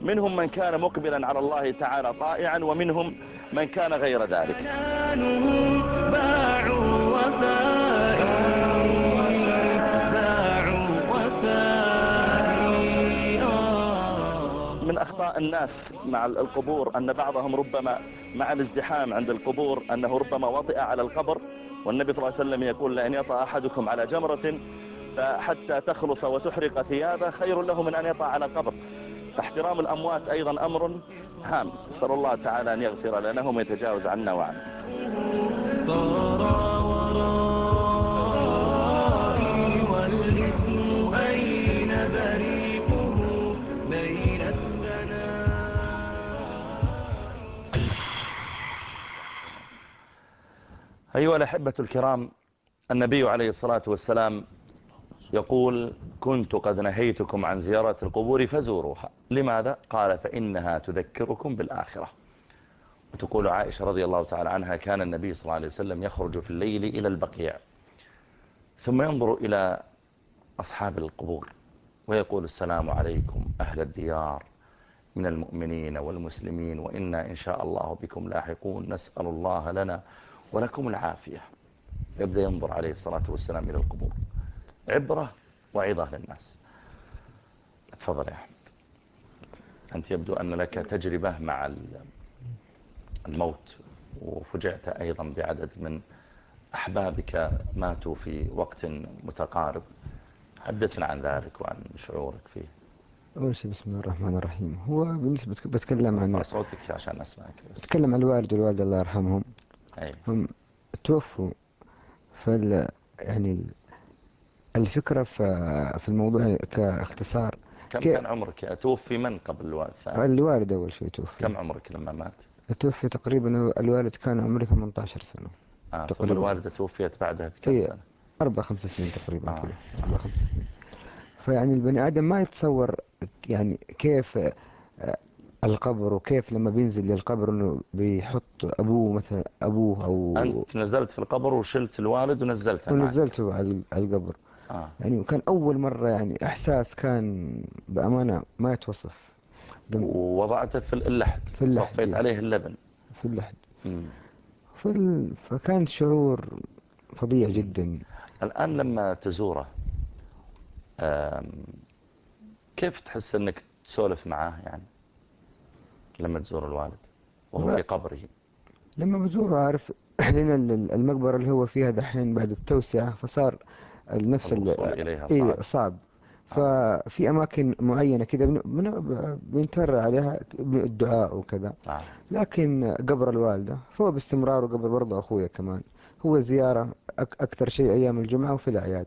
منهم من كان مقبلا على الله تعالى طائعا ومنهم من كان غير ذلك. من أخطاء الناس مع القبور أن بعضهم ربما مع الازدحام عند القبور أنه ربما وطئ على القبر والنبي صلى الله عليه وسلم يقول لأن يطأ أحدكم على جمرة فحتى تخلص وتحرق ثيابه خير له من أن يطأ على قبر فاحترام الأموات أيضا أمر هام. نسأل الله تعالى أن يغفر لنا ويتجاوز عنا وعنه. أيها الأحبة الكرام النبي عليه الصلاة والسلام يقول كنت قد نهيتكم عن زيارة القبور فزوروها. لماذا؟ قال فإنها تذكركم بالآخرة. وتقول عائشة رضي الله تعالى عنها كان النبي صلى الله عليه وسلم يخرج في الليل إلى البقيع ثم ينظر إلى أصحاب القبور ويقول السلام عليكم أهل الديار من المؤمنين والمسلمين وإنا إن شاء الله بكم لاحقون نسأل الله لنا ولكم العافية. يبدأ ينظر عليه الصلاة والسلام إلى القبور. عبرة وعظة للناس. تفضل يا أحمد. أنت يبدو أن لك تجربة مع الموت وفجعت أيضا بعدد من أحبابك ماتوا في وقت متقارب. حدثنا عن ذلك وعن شعورك فيه. أول شيء بسم الله الرحمن الرحيم. هو بالنسبة بتكلم عن صوتك عشان أسمعك بتكلم عن الوالد والوالدة الله يرحمهم. أي. هم توفوا فال يعني الفكرة في الموضوع كاختصار. كم كان عمرك توفي؟ من قبل الوالد الوالد أول شيء توفي. كم عمرك لما مات؟ توفي تقريبا الوالد كان عمره 18 سنة. آه تقريبا. الوالدة توفيت بعدها بكم سنة؟ أربع خمس سنين تقريبا آه. أربع خمس سنين. فيعني البني آدم ما يتصور يعني كيف آه، القبر وكيف لما بينزل للقبر إنه بيحط أبوه مثلا أبوه أو أنت نزلت في القبر وشلت الوالد ونزلته ونزلته على القبر. آه. يعني كان أول مرة يعني إحساس كان بأمانة ما يتوصف. ووضعته في اللحد. في اللحد صفيت عليه اللبن. في اللحد. مم. فال... فكان شعور فظيع جدا. الآن لما تزوره كيف تحس إنك تسولف معاه يعني؟ لما تزور الوالد وهو في قبره لما بزوره عارف [clears throat] هنا المقبرة اللي هو فيها دحين بعد التوسعة فصار نفس إليها إيه، صعب, صعب. ففي أماكن معينة كده بنتر عليها الدعاء وكذا. آه. لكن قبر الوالدة فهو باستمرار وقبر برضه أخويا كمان. هو زيارة أكثر شيء أيام الجمعة وفي الأعياد.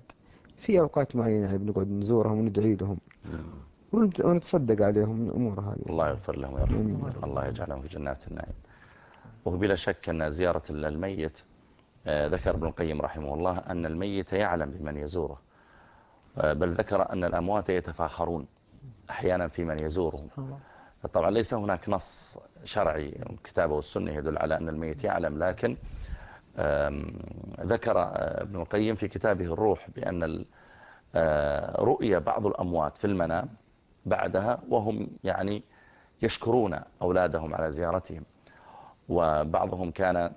في أوقات معينة يعني بنقعد نزورهم وندعي لهم ونتصدق عليهم من الأمور هذه. الله يغفر لهم ويرحمهم الله يجعلهم في جنات النعيم. وبلا شك أن زيارة الميت آه، ذكر ابن القيم رحمه الله أن الميت يعلم بمن يزوره بل ذكر أن الأموات يتفاخرون أحيانا في من يزورهم طبعا ليس هناك نص شرعي الكتاب والسنة يدل على أن الميت يعلم لكن ذكر ابن القيم في كتابه الروح بأن رؤية بعض الأموات في المنام بعدها وهم يعني يشكرون أولادهم على زيارتهم وبعضهم كان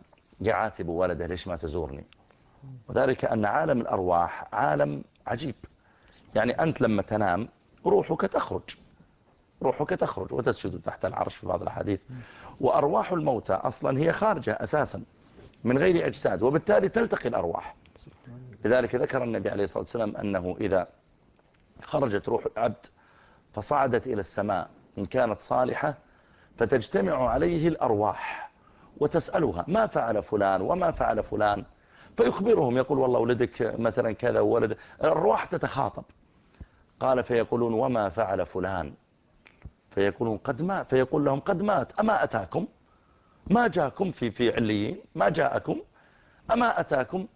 يعاتب ولده ليش ما تزورني؟ وذلك أن عالم الأرواح عالم عجيب. يعني أنت لما تنام روحك تخرج. روحك تخرج. وتسجد تحت العرش في بعض الأحاديث. وأرواح الموتى أصلا هي خارجة أساسا من غير أجساد. وبالتالي تلتقي الأرواح. لذلك ذكر النبي عليه الصلاة والسلام أنه إذا خرجت روح العبد فصعدت إلى السماء إن كانت صالحة فتجتمع عليه الأرواح. وتسألها ما فعل فلان؟ وما فعل فلان؟ فيخبرهم يقول والله ولدك مثلا كذا وولد. الأرواح تتخاطب. قال فيقولون وما فعل فلان؟ فيقولون قد مات فيقول لهم قد مات أما أتاكم؟ ما جاءكم في في عليين ما جاءكم؟ أما أتاكم؟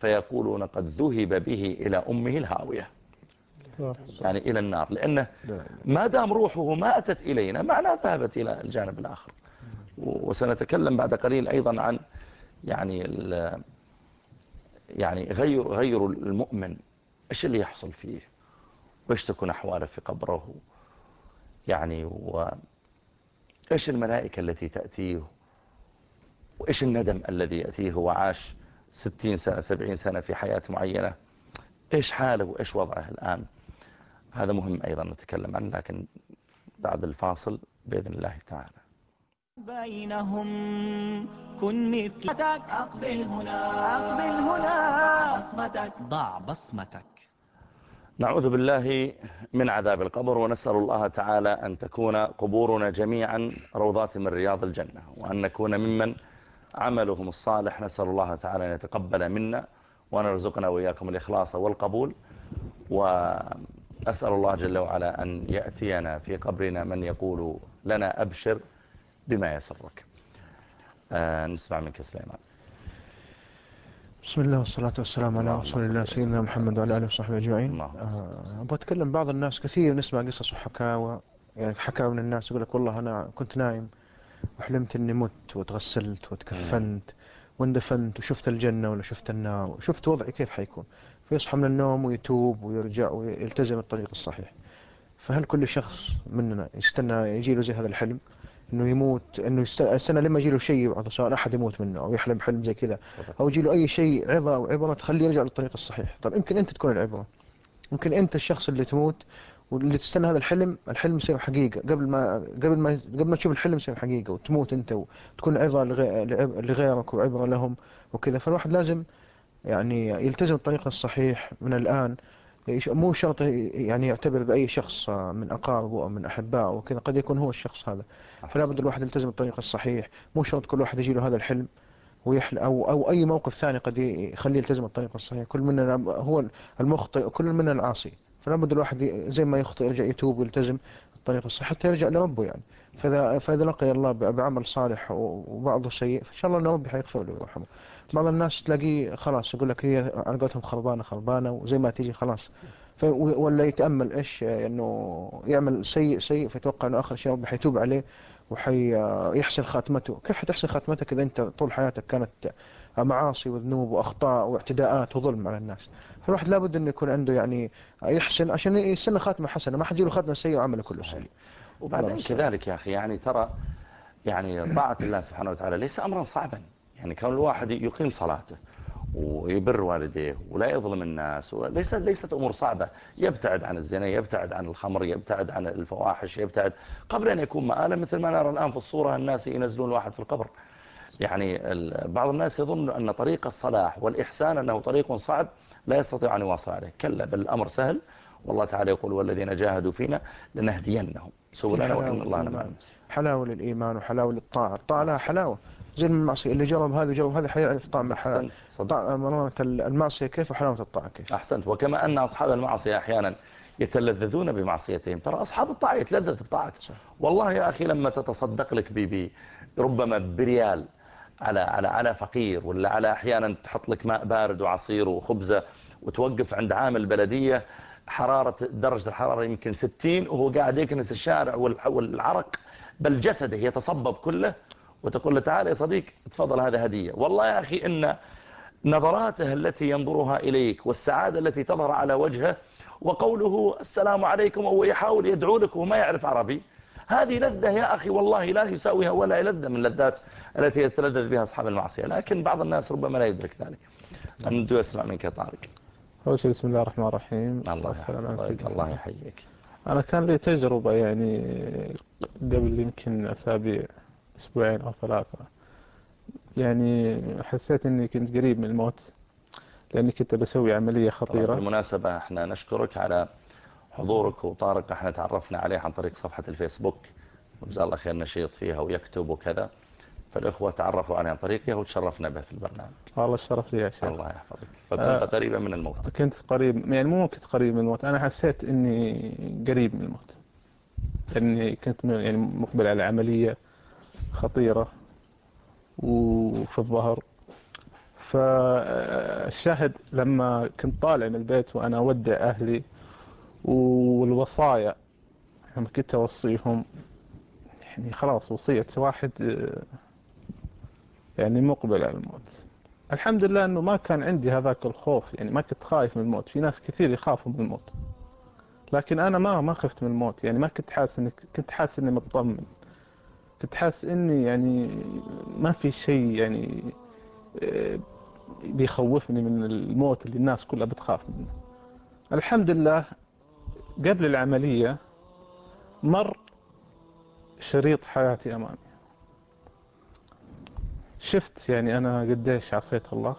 فيقولون قد ذهب به إلى أمه الهاوية. يعني إلى النار لأنه ما دام روحه ما أتت إلينا معناه ذهبت إلى الجانب الآخر. وسنتكلم بعد قليل أيضا عن يعني يعني غير غير المؤمن. إيش اللي يحصل فيه؟ وإيش تكون أحواله في قبره؟ يعني و إيش الملائكة التي تأتيه؟ وإيش الندم الذي يأتيه وعاش ستين سنة سبعين سنة في حياة معينة؟ إيش حاله وإيش وضعه الآن؟ هذا مهم أيضا نتكلم عنه لكن بعد الفاصل بإذن الله تعالى. بينهم كن مثلتك أقبل هنا. أقبل هنا. بصمتك. ضع بصمتك. نعوذ بالله من عذاب القبر ونسأل الله تعالى أن تكون قبورنا جميعا روضات من رياض الجنة وأن نكون ممن عملهم الصالح. نسأل الله تعالى أن يتقبل منا وأن يرزقنا وإياكم الإخلاص والقبول. وأسأل الله جل وعلا أن يأتينا في قبرنا من يقول لنا أبشر. بما يسرك. آه نسمع منك سليمان. بسم الله والصلاة والسلام على رسول الله. سيدنا محمد وعلى آله وصحبه أجمعين. آه، أبغى أتكلم بعض الناس كثير نسمع قصص وحكاوى. يعني حكاوى من الناس يقول لك والله أنا كنت نايم وحلمت إني مت وتغسلت وتكفنت واندفنت وشفت الجنة ولا شفت النار. وشفت وضعي كيف حيكون. فيصحى من النوم ويتوب ويرجع ويلتزم الطريق الصحيح. فهل كل شخص مننا يستنى يجي له زي هذا الحلم؟ إنه يموت إنه يستنى لما يجي له شيء سواء أحد يموت منه أو يحلم حلم زي كذا أو يجي له أي شيء عظة أو عبره تخليه يرجع للطريق الصحيح. طب يمكن أنت تكون العبره يمكن أنت الشخص اللي تموت واللي تستنى هذا الحلم الحلم يصير حقيقة. قبل ما قبل ما قبل ما تشوف الحلم يصير حقيقة وتموت أنت وتكون عظة لغيرك وعبرة لهم وكذا. فالواحد لازم يعني يلتزم الطريق الصحيح من الآن. يش- مو شرط يعني يعتبر بأي شخص من أقاربه أو من أحبائه وكذا قد يكون هو الشخص هذا. فلا بد الواحد يلتزم الطريق الصحيح. مو شرط كل واحد يجي له هذا الحلم ويحل أو أو أي موقف ثاني قد يخليه يلتزم الطريق الصحيح. كل منا هو المخطئ وكل منا العاصي. فلا بد الواحد زي ما يخطئ يرجع يتوب ويلتزم الطريق الصحيح حتى يرجع لربه يعني. فإذا فإذا لقي الله بعمل صالح وبعضه سيء فإن شاء الله أن ربي حيغفر له ويرحمه. بعض الناس تلاقيه خلاص يقول لك هي على قولتهم خربانة خربانة وزي ما تيجي خلاص. ولا يتأمل إيش إنه يعمل سيء سيء فيتوقع إنه آخر شيء ربي حيتوب عليه وحيحسن خاتمته. كيف حتحسن خاتمتك إذا أنت طول حياتك كانت معاصي وذنوب وأخطاء واعتداءات وظلم على الناس؟ فالواحد لابد إنه يكون عنده يعني يحسن عشان يستنى خاتمة حسنة. ما حد يجيله خاتمة سيئة وعمله كله سيء. وبعدين كذلك يا أخي يعني ترى يعني طاعة الله سبحانه وتعالى ليس أمرا صعبا. يعني كون الواحد يقيم صلاته ويبر والديه ولا يظلم الناس وليست ليست أمور صعبة. يبتعد عن الزنا يبتعد عن الخمر يبتعد عن الفواحش يبتعد قبل أن يكون مآلا مثل ما نرى الآن في الصورة الناس ينزلون الواحد في القبر. يعني بعض الناس يظن أن طريق الصلاح والإحسان أنه طريق صعب لا يستطيع أن يواصل عليه كلا بل الأمر سهل. والله تعالى يقول والذين جاهدوا فينا لنهدينهم سبلنا وإن الله المحسنين. حلاوة للإيمان وحلاوة للطاعة. الطاعة لها حلاوة. زي المعصية. اللي جرب هذا وجرب هذا حيعرف طعم صدق. طعم مرارة المعصية كيف وحلاوة الطاعة كيف؟ أحسنت. وكما أن أصحاب المعصية أحيانا يتلذذون بمعصيتهم. ترى أصحاب الطاعة يتلذذ بطاعته والله يا أخي لما تتصدق لك بي ربما بريال على على على فقير ولا على أحيانا تحط لك ماء بارد وعصير وخبزة وتوقف عند عامل بلدية حرارة درجة الحرارة يمكن 60 وهو قاعد يكنس الشارع والع- والعرق بل جسده يتصبب كله. وتقول له تعال يا صديق تفضل هذا هدية. والله يا أخي إن نظراته التي ينظرها إليك والسعادة التي تظهر على وجهه وقوله السلام عليكم وهو يحاول يدعو لك وما يعرف عربي هذه لذة يا أخي والله لا يساويها ولا لذة من اللذات التي يتلذذ بها أصحاب المعصية. لكن بعض الناس ربما لا يدرك ذلك. أن يسمع منك يا طارق. أول شيء بسم الله الرحمن الرحيم. الله الله. يحييك. أنا كان لي تجربة يعني قبل يمكن أسابيع. أسبوعين أو ثلاثة. يعني حسيت إني كنت قريب من الموت لأني كنت بسوي عملية خطيرة. بالمناسبة إحنا نشكرك على حضورك وطارق. إحنا تعرفنا عليه عن طريق صفحة الفيسبوك. وجزاه الله خير نشيط فيها ويكتب وكذا. فالإخوة تعرفوا عليه عن طريقه وتشرفنا به في البرنامج. والله الشرف لي يا شيخ. الله يحفظك. فكنت آه. قريبا من الموت. كنت قريب يعني مو كنت قريب من الموت أنا حسيت إني قريب من الموت. لأني كنت يعني مقبل على عملية. خطيرة وفي الظهر. فالشاهد لما كنت طالع من البيت وأنا أودع أهلي والوصايا لما كنت أوصيهم يعني خلاص وصية واحد يعني مقبل على الموت الحمد لله أنه ما كان عندي هذاك الخوف يعني ما كنت خايف من الموت. في ناس كثير يخافوا من الموت. لكن أنا ما ما خفت من الموت. يعني ما كنت حاسس إني كنت حاسس إني مطمن. كنت حاسس إني يعني ما في شيء يعني آه، بيخوفني من الموت اللي الناس كلها بتخاف منه. الحمد لله قبل العملية مر شريط حياتي أمامي. شفت يعني أنا قديش عصيت الله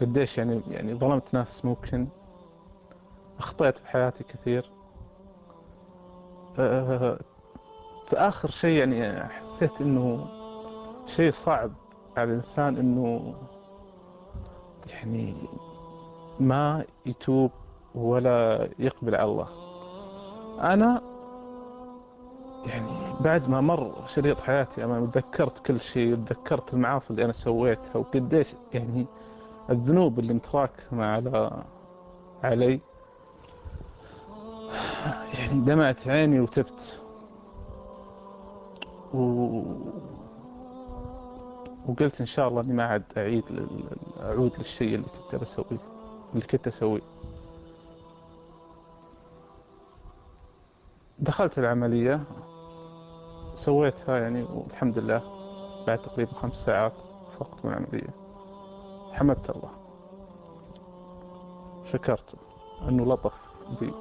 قديش يعني يعني ظلمت ناس ممكن أخطيت في حياتي كثير. في آخر شيء يعني حسيت إنه شيء صعب على الإنسان إنه يعني ما يتوب ولا يقبل على الله. أنا يعني بعد ما مر شريط حياتي أنا تذكرت كل شيء وتذكرت المعاصي اللي أنا سويتها وقديش يعني الذنوب اللي متراكمة على علي. يعني دمعت عيني وتبت. و... وقلت إن شاء الله إني ما عاد أعيد لل- أعود للشيء اللي كنت بسويه اللي كنت أسويه. دخلت العملية سويتها يعني والحمد لله بعد تقريبا خمس ساعات فقط من العملية. حمدت الله. شكرت. أنه لطف. بي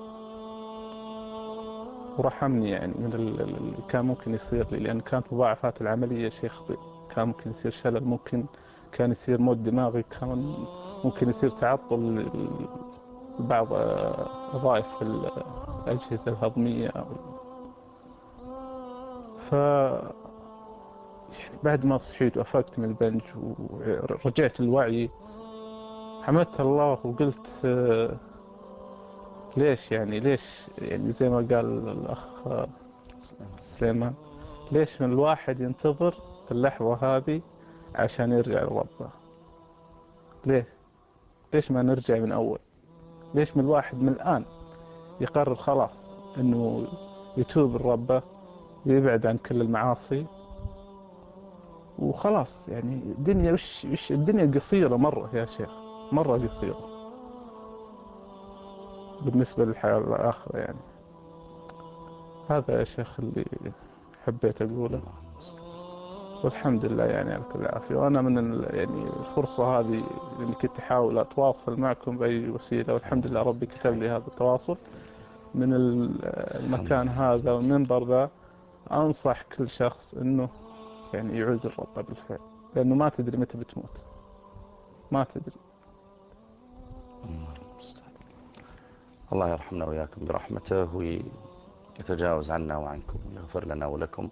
ورحمني يعني من ال- ال- اللي كان ممكن يصير لي لأن كانت مضاعفات العملية شيء خطير. كان ممكن يصير شلل ممكن كان يصير موت دماغي كان ممكن يصير تعطل آه، وظائف الأجهزة الهضمية. ف يعني بعد ما صحيت وأفقت من البنج ورجعت الوعي حمدت الله وقلت ليش يعني؟ ليش يعني زي ما قال الأخ سليمان ليش من الواحد ينتظر اللحظة هذه عشان يرجع لربه؟ ليش؟ ليش ما نرجع من أول؟ ليش من الواحد من الآن يقرر خلاص أنه يتوب لربه ويبعد عن كل المعاصي؟ وخلاص يعني الدنيا وش الدنيا قصيرة مرة يا شيخ مرة قصيرة. بالنسبة للحياة الآخرة يعني. هذا يا شيخ اللي حبيت أقوله. والحمد لله يعني على كل عافية. وأنا من يعني الفرصة هذه اللي كنت أحاول أتواصل معكم بأي وسيلة. والحمد لله ربي كتب لي هذا التواصل. من ال- المكان هذا والمنبر ذا أنصح كل شخص أنه يعني يعود الرب بالفعل لأنه ما تدري متى بتموت. ما تدري. الله يرحمنا وإياكم برحمته ويتجاوز عنا وعنكم ويغفر لنا ولكم.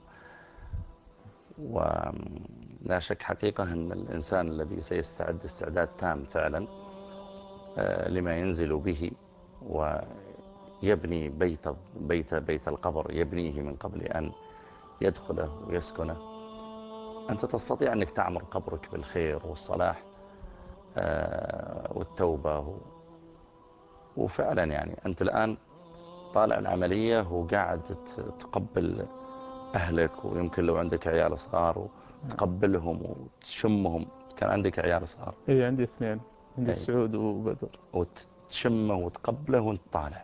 ولا شك حقيقة أن الإنسان الذي سيستعد استعداد تام فعلا آه، لما ينزل به ويبني بيت بيت بيت القبر يبنيه من قبل أن يدخله ويسكنه. أنت تستطيع أنك تعمر قبرك بالخير والصلاح آه، والتوبة وفعلا يعني أنت الآن طالع العملية وقاعد تقبل أهلك ويمكن لو عندك عيال صغار وتقبلهم وتشمهم. كان عندك عيال صغار؟ إيه عندي اثنين عندي أي. سعود وبدر. وتشمه وتقبله وانت طالع.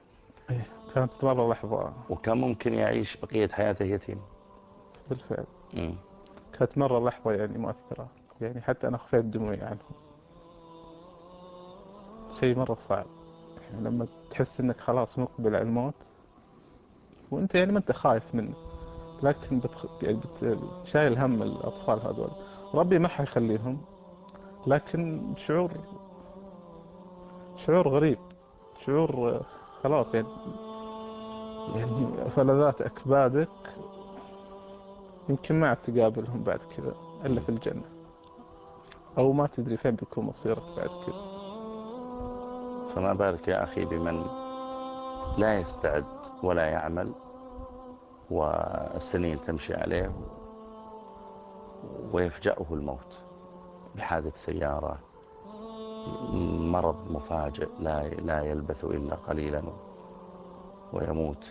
إيه كانت مرة لحظة. وكان ممكن يعيش بقية حياته يتيم. بالفعل. مم. كانت مرة لحظة يعني مؤثرة. يعني حتى أنا خفيت دموعي عنهم. شيء مرة صعب. لما تحس إنك خلاص مقبل على الموت وأنت يعني ما أنت خايف منه لكن بتخ... يعني بت... شايل هم الأطفال هذول. ربي ما حيخليهم لكن شعور شعور غريب شعور خلاص يعني يعني فلذات أكبادك يمكن ما عاد تقابلهم بعد كذا إلا في الجنة. أو ما تدري فين بيكون مصيرك بعد كذا. فما بالك يا أخي بمن لا يستعد ولا يعمل والسنين تمشي عليه ويفجأه الموت بحادث سيارة مرض مفاجئ لا لا يلبث إلا قليلا ويموت.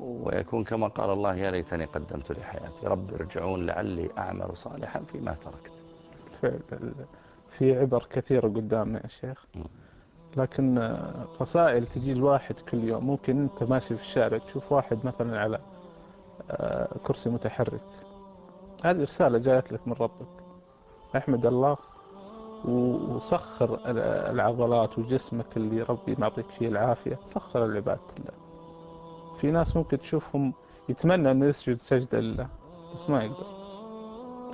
ويكون كما قال الله يا ليتني قدمت لحياتي رب ارجعون لعلي أعمل صالحا فيما تركت. في عبر كثيرة قدامنا يا شيخ. لكن آه، رسائل تجي الواحد كل يوم. ممكن انت ماشي في الشارع تشوف واحد مثلا على آه، كرسي متحرك. هذه رسالة جاءت لك من ربك. أحمد الله وسخر ال- العضلات وجسمك اللي ربي معطيك فيه العافية. سخر العباد كلها. في ناس ممكن تشوفهم يتمنى إنه يسجد سجدة لله بس ما يقدر.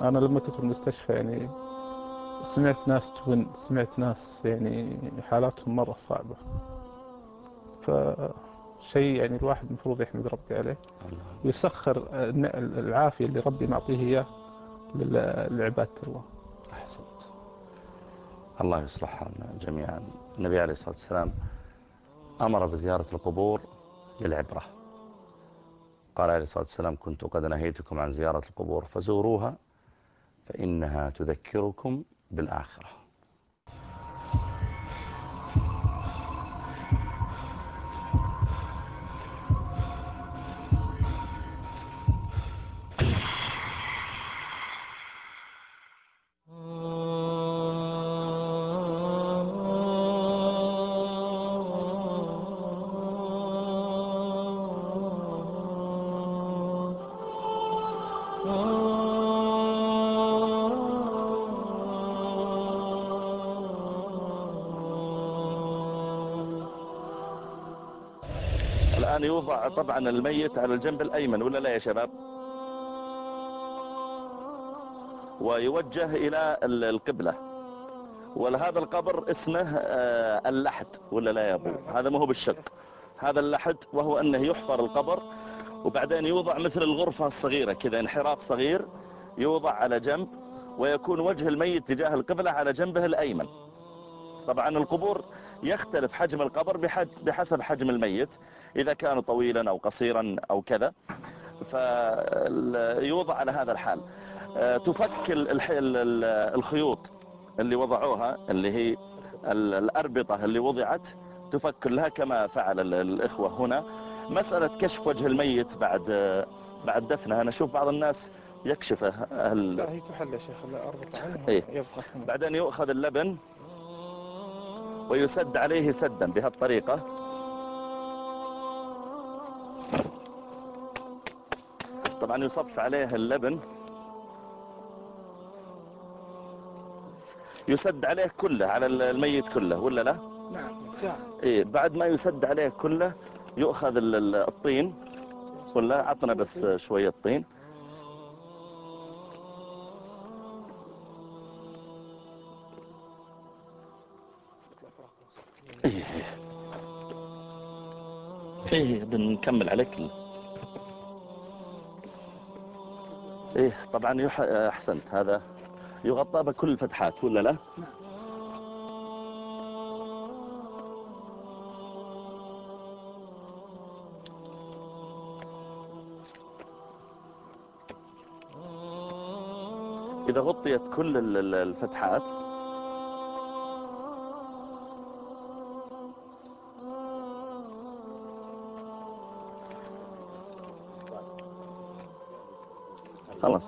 أنا لما كنت في المستشفى يعني سمعت ناس تون سمعت ناس يعني حالاتهم مرة صعبة. فشيء يعني الواحد المفروض يحمد ربي عليه. ويسخر العافية اللي ربي معطيه إياه لعبادة الله. أحسنت. الله يصلح حالنا جميعا. النبي عليه الصلاة والسلام أمر بزيارة القبور للعبرة. قال عليه الصلاة والسلام كنت قد نهيتكم عن زيارة القبور فزوروها فإنها تذكركم بالآخرة. طبعا الميت على الجنب الأيمن ولا لا يا شباب؟ ويوجه إلى ال- القبلة. ولهذا القبر اسمه آه، اللحد ولا لا يا أبو؟ هذا ما هو بالشق هذا اللحد وهو أنه يحفر القبر وبعدين يوضع مثل الغرفة الصغيرة كذا انحراف صغير يوضع على جنب ويكون وجه الميت تجاه القبلة على جنبه الأيمن. طبعا القبور يختلف حجم القبر بحسب حجم الميت. إذا كان طويلا أو قصيرا أو كذا فيوضع على هذا الحال آه، تفك الخيوط اللي وضعوها اللي هي ال- الأربطة اللي وضعت تفك لها كما فعل ال- الإخوة هنا مسألة كشف وجه الميت بعد بعد دفنه أنا أشوف بعض الناس يكشفه هل لا هي تحل يا شيخ لا أربط عنه إيه. يبقى. بعدين يؤخذ اللبن ويسد عليه سدا بهالطريقة طبعا يصف عليه اللبن. يسد عليه كله على الميت كله ولا لا؟ نعم نعم إيه بعد ما يسد عليه كله يؤخذ ال- ال- الطين ولا عطنا بس شوية طين. إيه. إيه بنكمل عليك ال- إيه طبعا يح... أحسنت. هذا يغطى بكل الفتحات ولا لا؟ إذا غطيت كل ال- ال- الفتحات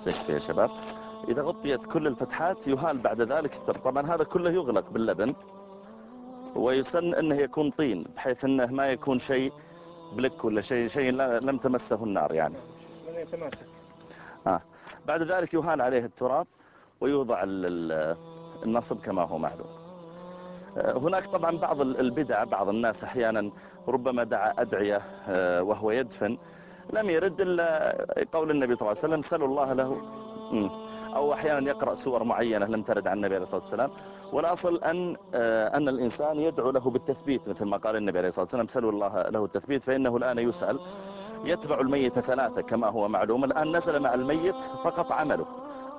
يكفي يا شباب. إذا غطيت كل الفتحات يهال بعد ذلك التر طبعا هذا كله يغلق باللبن ويسن أنه يكون طين بحيث أنه ما يكون شيء بلك ولا شيء شيء لم تمسه النار يعني. آه. بعد ذلك يهال عليه التراب ويوضع ال- ال- النصب كما هو معلوم. آه، هناك طبعا بعض ال- البدع بعض الناس أحيانا ربما دعا أدعية آه، وهو يدفن. لم يرد إلا قول النبي صلى الله عليه وسلم سلوا الله له. أو أحيانا يقرأ سور معينة لم ترد عن النبي عليه الصلاة والسلام. والأصل أن آه، أن الإنسان يدعو له بالتثبيت مثل ما قال النبي عليه الصلاة والسلام سلوا الله له التثبيت فإنه الآن يسأل يتبع الميت ثلاثة كما هو معلوم الآن نزل مع الميت فقط عمله.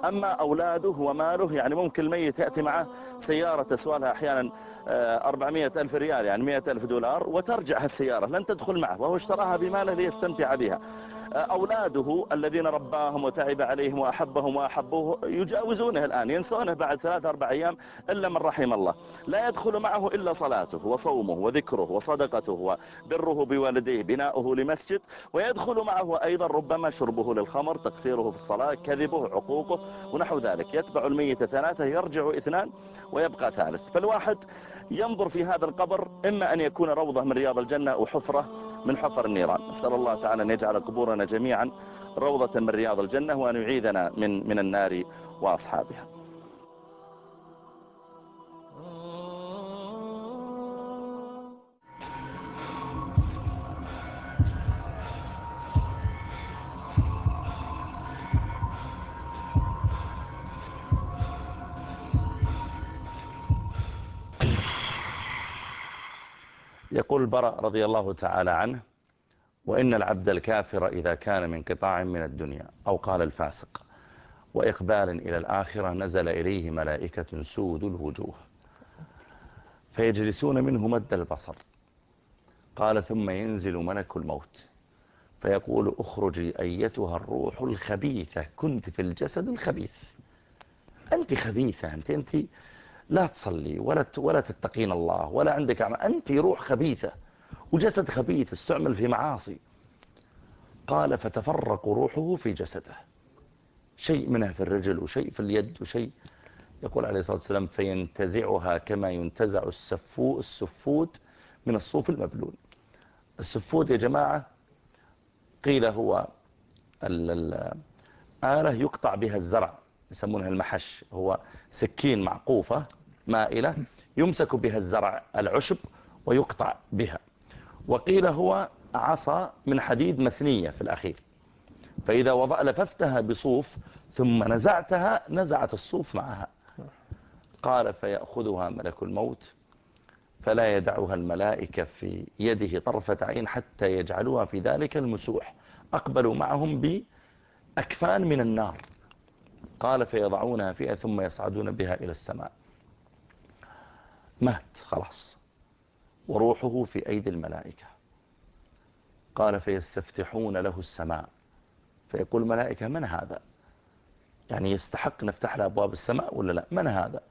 أما أولاده وماله يعني ممكن الميت يأتي معه سيارة تسوى لها أحيانا آه، 400 ألف ريال يعني 100 ألف دولار وترجع هالسيارة لن تدخل معه وهو اشتراها بماله ليستمتع بها. آه، أولاده الذين رباهم وتعب عليهم وأحبهم وأحبوه يجاوزونه الآن ينسونه بعد ثلاثة أربع أيام إلا من رحم الله. لا يدخل معه إلا صلاته وصومه وذكره وصدقته وبره بوالديه بناؤه لمسجد. ويدخل معه أيضا ربما شربه للخمر تقصيره في الصلاة كذبه عقوقه ونحو ذلك. يتبع الميت ثلاثة يرجع اثنان ويبقى ثالث. فالواحد ينظر في هذا القبر إما أن يكون روضة من رياض الجنة أو حفرة من حفر النيران. نسأل الله تعالى أن يجعل قبورنا جميعا روضة من رياض الجنة وأن يعيذنا من, من النار وأصحابها. يقول البراء رضي الله تعالى عنه وإن العبد الكافر إذا كان من قطاع من الدنيا أو قال الفاسق وإقبال إلى الآخرة نزل إليه ملائكة سود الوجوه فيجلسون منه مد البصر. قال ثم ينزل ملك الموت فيقول اخرجي أيتها الروح الخبيثة كنت في الجسد الخبيث. أنت خبيثة أنت أنت لا تصلي ولا ولا تتقين الله ولا عندك عمل. أنت روح خبيثة وجسد خبيث استعمل في معاصي. قال فتفرق روحه في جسده. شيء منها في الرجل وشيء في اليد وشيء يقول عليه الصلاة والسلام فينتزعها كما ينتزع السفو السفود من الصوف المبلول. السفود يا جماعة قيل هو الآلة يقطع بها الزرع يسمونها المحش. هو سكين معقوفة مائلة يمسك بها الزرع العشب ويقطع بها. وقيل هو عصا من حديد مثنية في الأخير. فإذا وضع لففتها بصوف ثم نزعتها نزعت الصوف معها. قال فيأخذها ملك الموت فلا يدعها الملائكة في يده طرفة عين حتى يجعلوها في ذلك المسوح. أقبلوا معهم بأكفان من النار. قال فيضعونها فيها ثم يصعدون بها إلى السماء. مات خلاص. وروحه في أيدي الملائكة. قال فيستفتحون له السماء. فيقول الملائكة من هذا؟ يعني يستحق نفتح له أبواب السماء ولا لا؟ من هذا؟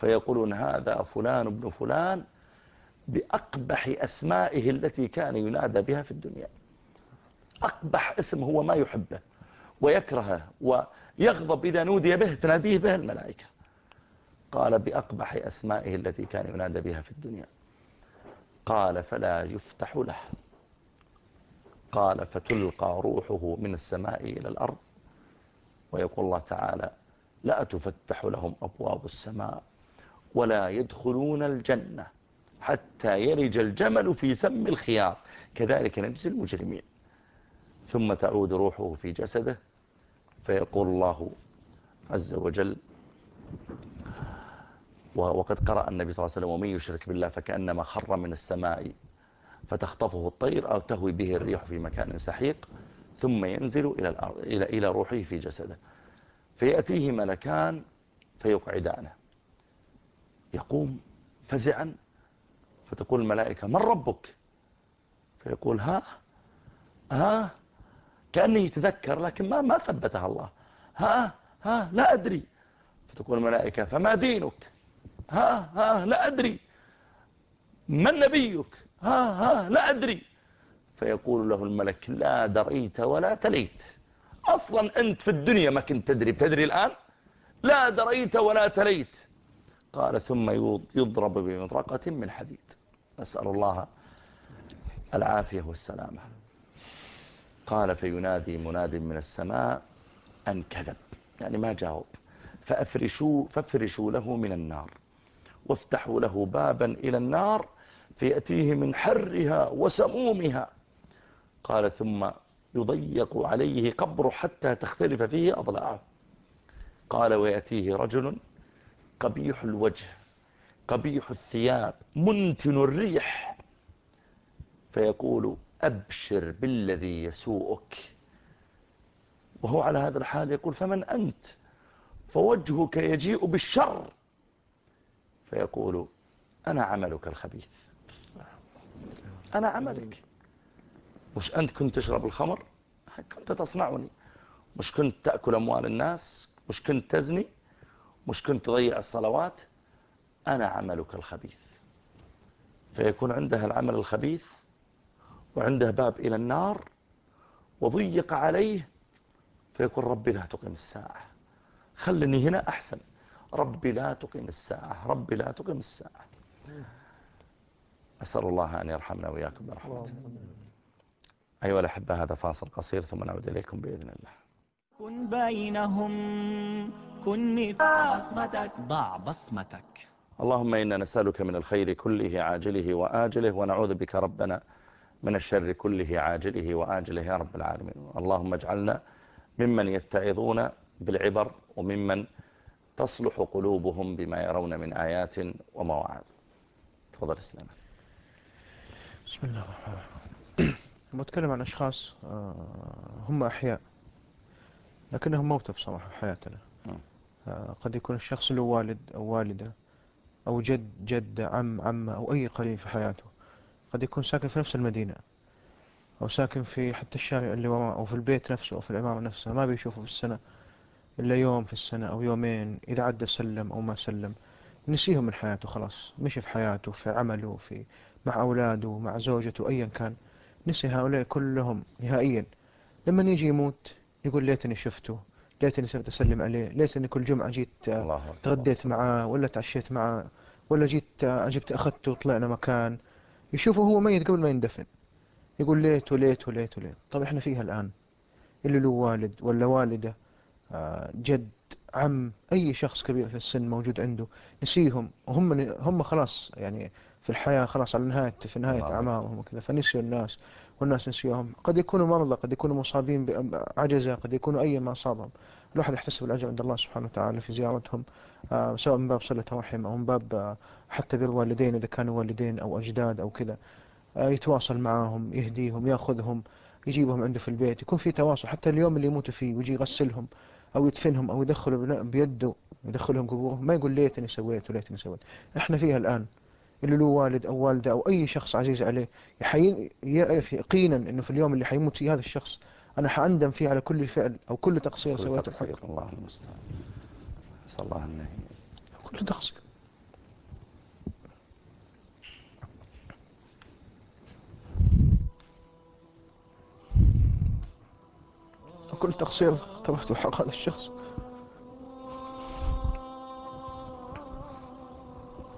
فيقولون هذا فلان ابن فلان بأقبح أسمائه التي كان ينادى بها في الدنيا. أقبح اسم هو ما يحبه ويكرهه ويغضب إذا نودي به تناديه به الملائكة. قال بأقبح أسمائه التي كان ينادى بها في الدنيا. قال فلا يفتح له. قال فتلقى روحه من السماء إلى الأرض. ويقول الله تعالى لا تفتح لهم أبواب السماء ولا يدخلون الجنة حتى يلج الجمل في سم الخياط كذلك نجزي المجرمين. ثم تعود روحه في جسده. فيقول الله عز وجل وقد قرأ النبي صلى الله عليه وسلم ومن يشرك بالله فكأنما خر من السماء فتخطفه الطير أو تهوي به الريح في مكان سحيق ثم ينزل إلى, الأرض إلى, إلى روحه في جسده. فيأتيه ملكان فيقعدانه يقوم فزعا فتقول الملائكة من ربك؟ فيقول ها ها كأنه يتذكر لكن ما ما ثبتها الله. ها ها لا أدري. فتقول الملائكة فما دينك؟ ها ها لا أدري. من نبيك؟ ها ها لا أدري. فيقول له الملك لا دريت ولا تليت. أصلا أنت في الدنيا ما كنت تدري. تدري الآن؟ لا دريت ولا تليت. قال ثم يضرب بمطرقة من حديد. نسأل الله العافية والسلامة. قال فينادي مناد من السماء أن كذب. يعني ما جاوب. فأفرشوا, فأفرشوا له من النار. وافتحوا له بابا إلى النار فيأتيه من حرها وسمومها. قال ثم يضيق عليه قبر حتى تختلف فيه أضلاعه. قال ويأتيه رجل قبيح الوجه قبيح الثياب منتن الريح. فيقول أبشر بالذي يسوءك. وهو على هذا الحال يقول فمن أنت؟ فوجهك يجيء بالشر. فيقول أنا عملك الخبيث. أنا عملك. مش أنت كنت تشرب الخمر؟ كنت تصنعني. مش كنت تأكل أموال الناس؟ مش كنت تزني؟ مش كنت تضيع الصلوات؟ أنا عملك الخبيث. فيكون عندها العمل الخبيث وعنده باب إلى النار وضيق عليه فيقول ربي لا تقيم الساعة. خلني هنا أحسن. ربي لا تقيم الساعة ربي لا تقيم الساعة. أسأل الله أن يرحمنا وإياكم برحمته أيها الأحبة هذا فاصل قصير ثم نعود إليكم بإذن الله. كن بينهم كن مثل بصمتك ضع بصمتك. اللهم إنا نسألك من الخير كله عاجله وآجله ونعوذ بك ربنا من الشر كله عاجله وآجله يا رب العالمين. اللهم اجعلنا ممن يتعظون بالعبر وممن تصلح قلوبهم بما يرون من آيات ومواعظ. تفضل إسلام. بسم الله الرحمن الرحيم. بتكلم عن أشخاص آه، هم أحياء لكنهم موتى بصراحة في حياتنا. آه، قد يكون الشخص له والد أو والدة أو جد جد عم عمة أو أي قريب في حياته. قد يكون ساكن في نفس المدينة أو ساكن في حتى الشارع اللي وراه أو في البيت نفسه أو في العمارة نفسها ما بيشوفه في السنة. إلا يوم في السنة أو يومين إذا عدى سلم أو ما سلم نسيهم من حياته خلاص مشي في حياته في عمله في مع أولاده مع زوجته أيا كان. نسي هؤلاء كلهم نهائيا. لما يجي يموت يقول ليتني شفته ليتني سبت أسلم عليه ليتني كل جمعة جيت. تغديت معاه ولا تعشيت معاه ولا جيت آه، جبت أخذته وطلعنا مكان. يشوفه هو ميت قبل ما يندفن. يقول ليت وليت وليت وليت طب إحنا فيها الآن؟ اللي له والد ولا والدة. جد عم أي شخص كبير في السن موجود عنده نسيهم. وهم هم خلاص يعني في الحياة خلاص على نهاية في نهاية. أعمارهم وكذا فنسيوا الناس والناس نسيوهم. قد يكونوا مرضى قد يكونوا مصابين بعجزة قد يكونوا أي ما أصابهم. الواحد يحتسب الأجر عند الله سبحانه وتعالى في زيارتهم آه، سواء من باب صلة الرحم أو من باب آه، حتى بر الوالدين إذا كانوا والدين أو أجداد أو كذا آه، يتواصل معهم يهديهم يأخذهم يجيبهم عنده في البيت يكون في تواصل حتى اليوم اللي يموتوا فيه ويجي يغسلهم. أو يدفنهم أو يدخل بن- بيده يدخلهم قبورهم. ما يقول ليتني سويت وليتني سويت. إحنا فيها الآن. اللي له والد أو والدة أو أي شخص عزيز عليه يحين يعرف يقينا إنه في اليوم اللي حيموت فيه هذا الشخص أنا حأندم فيه على كل فعل أو كل تقصير كل سويته. تقصير. الله المستعان نسأل الله أن كل تقصير. وكل تقصير. اقترفته حق هذا الشخص.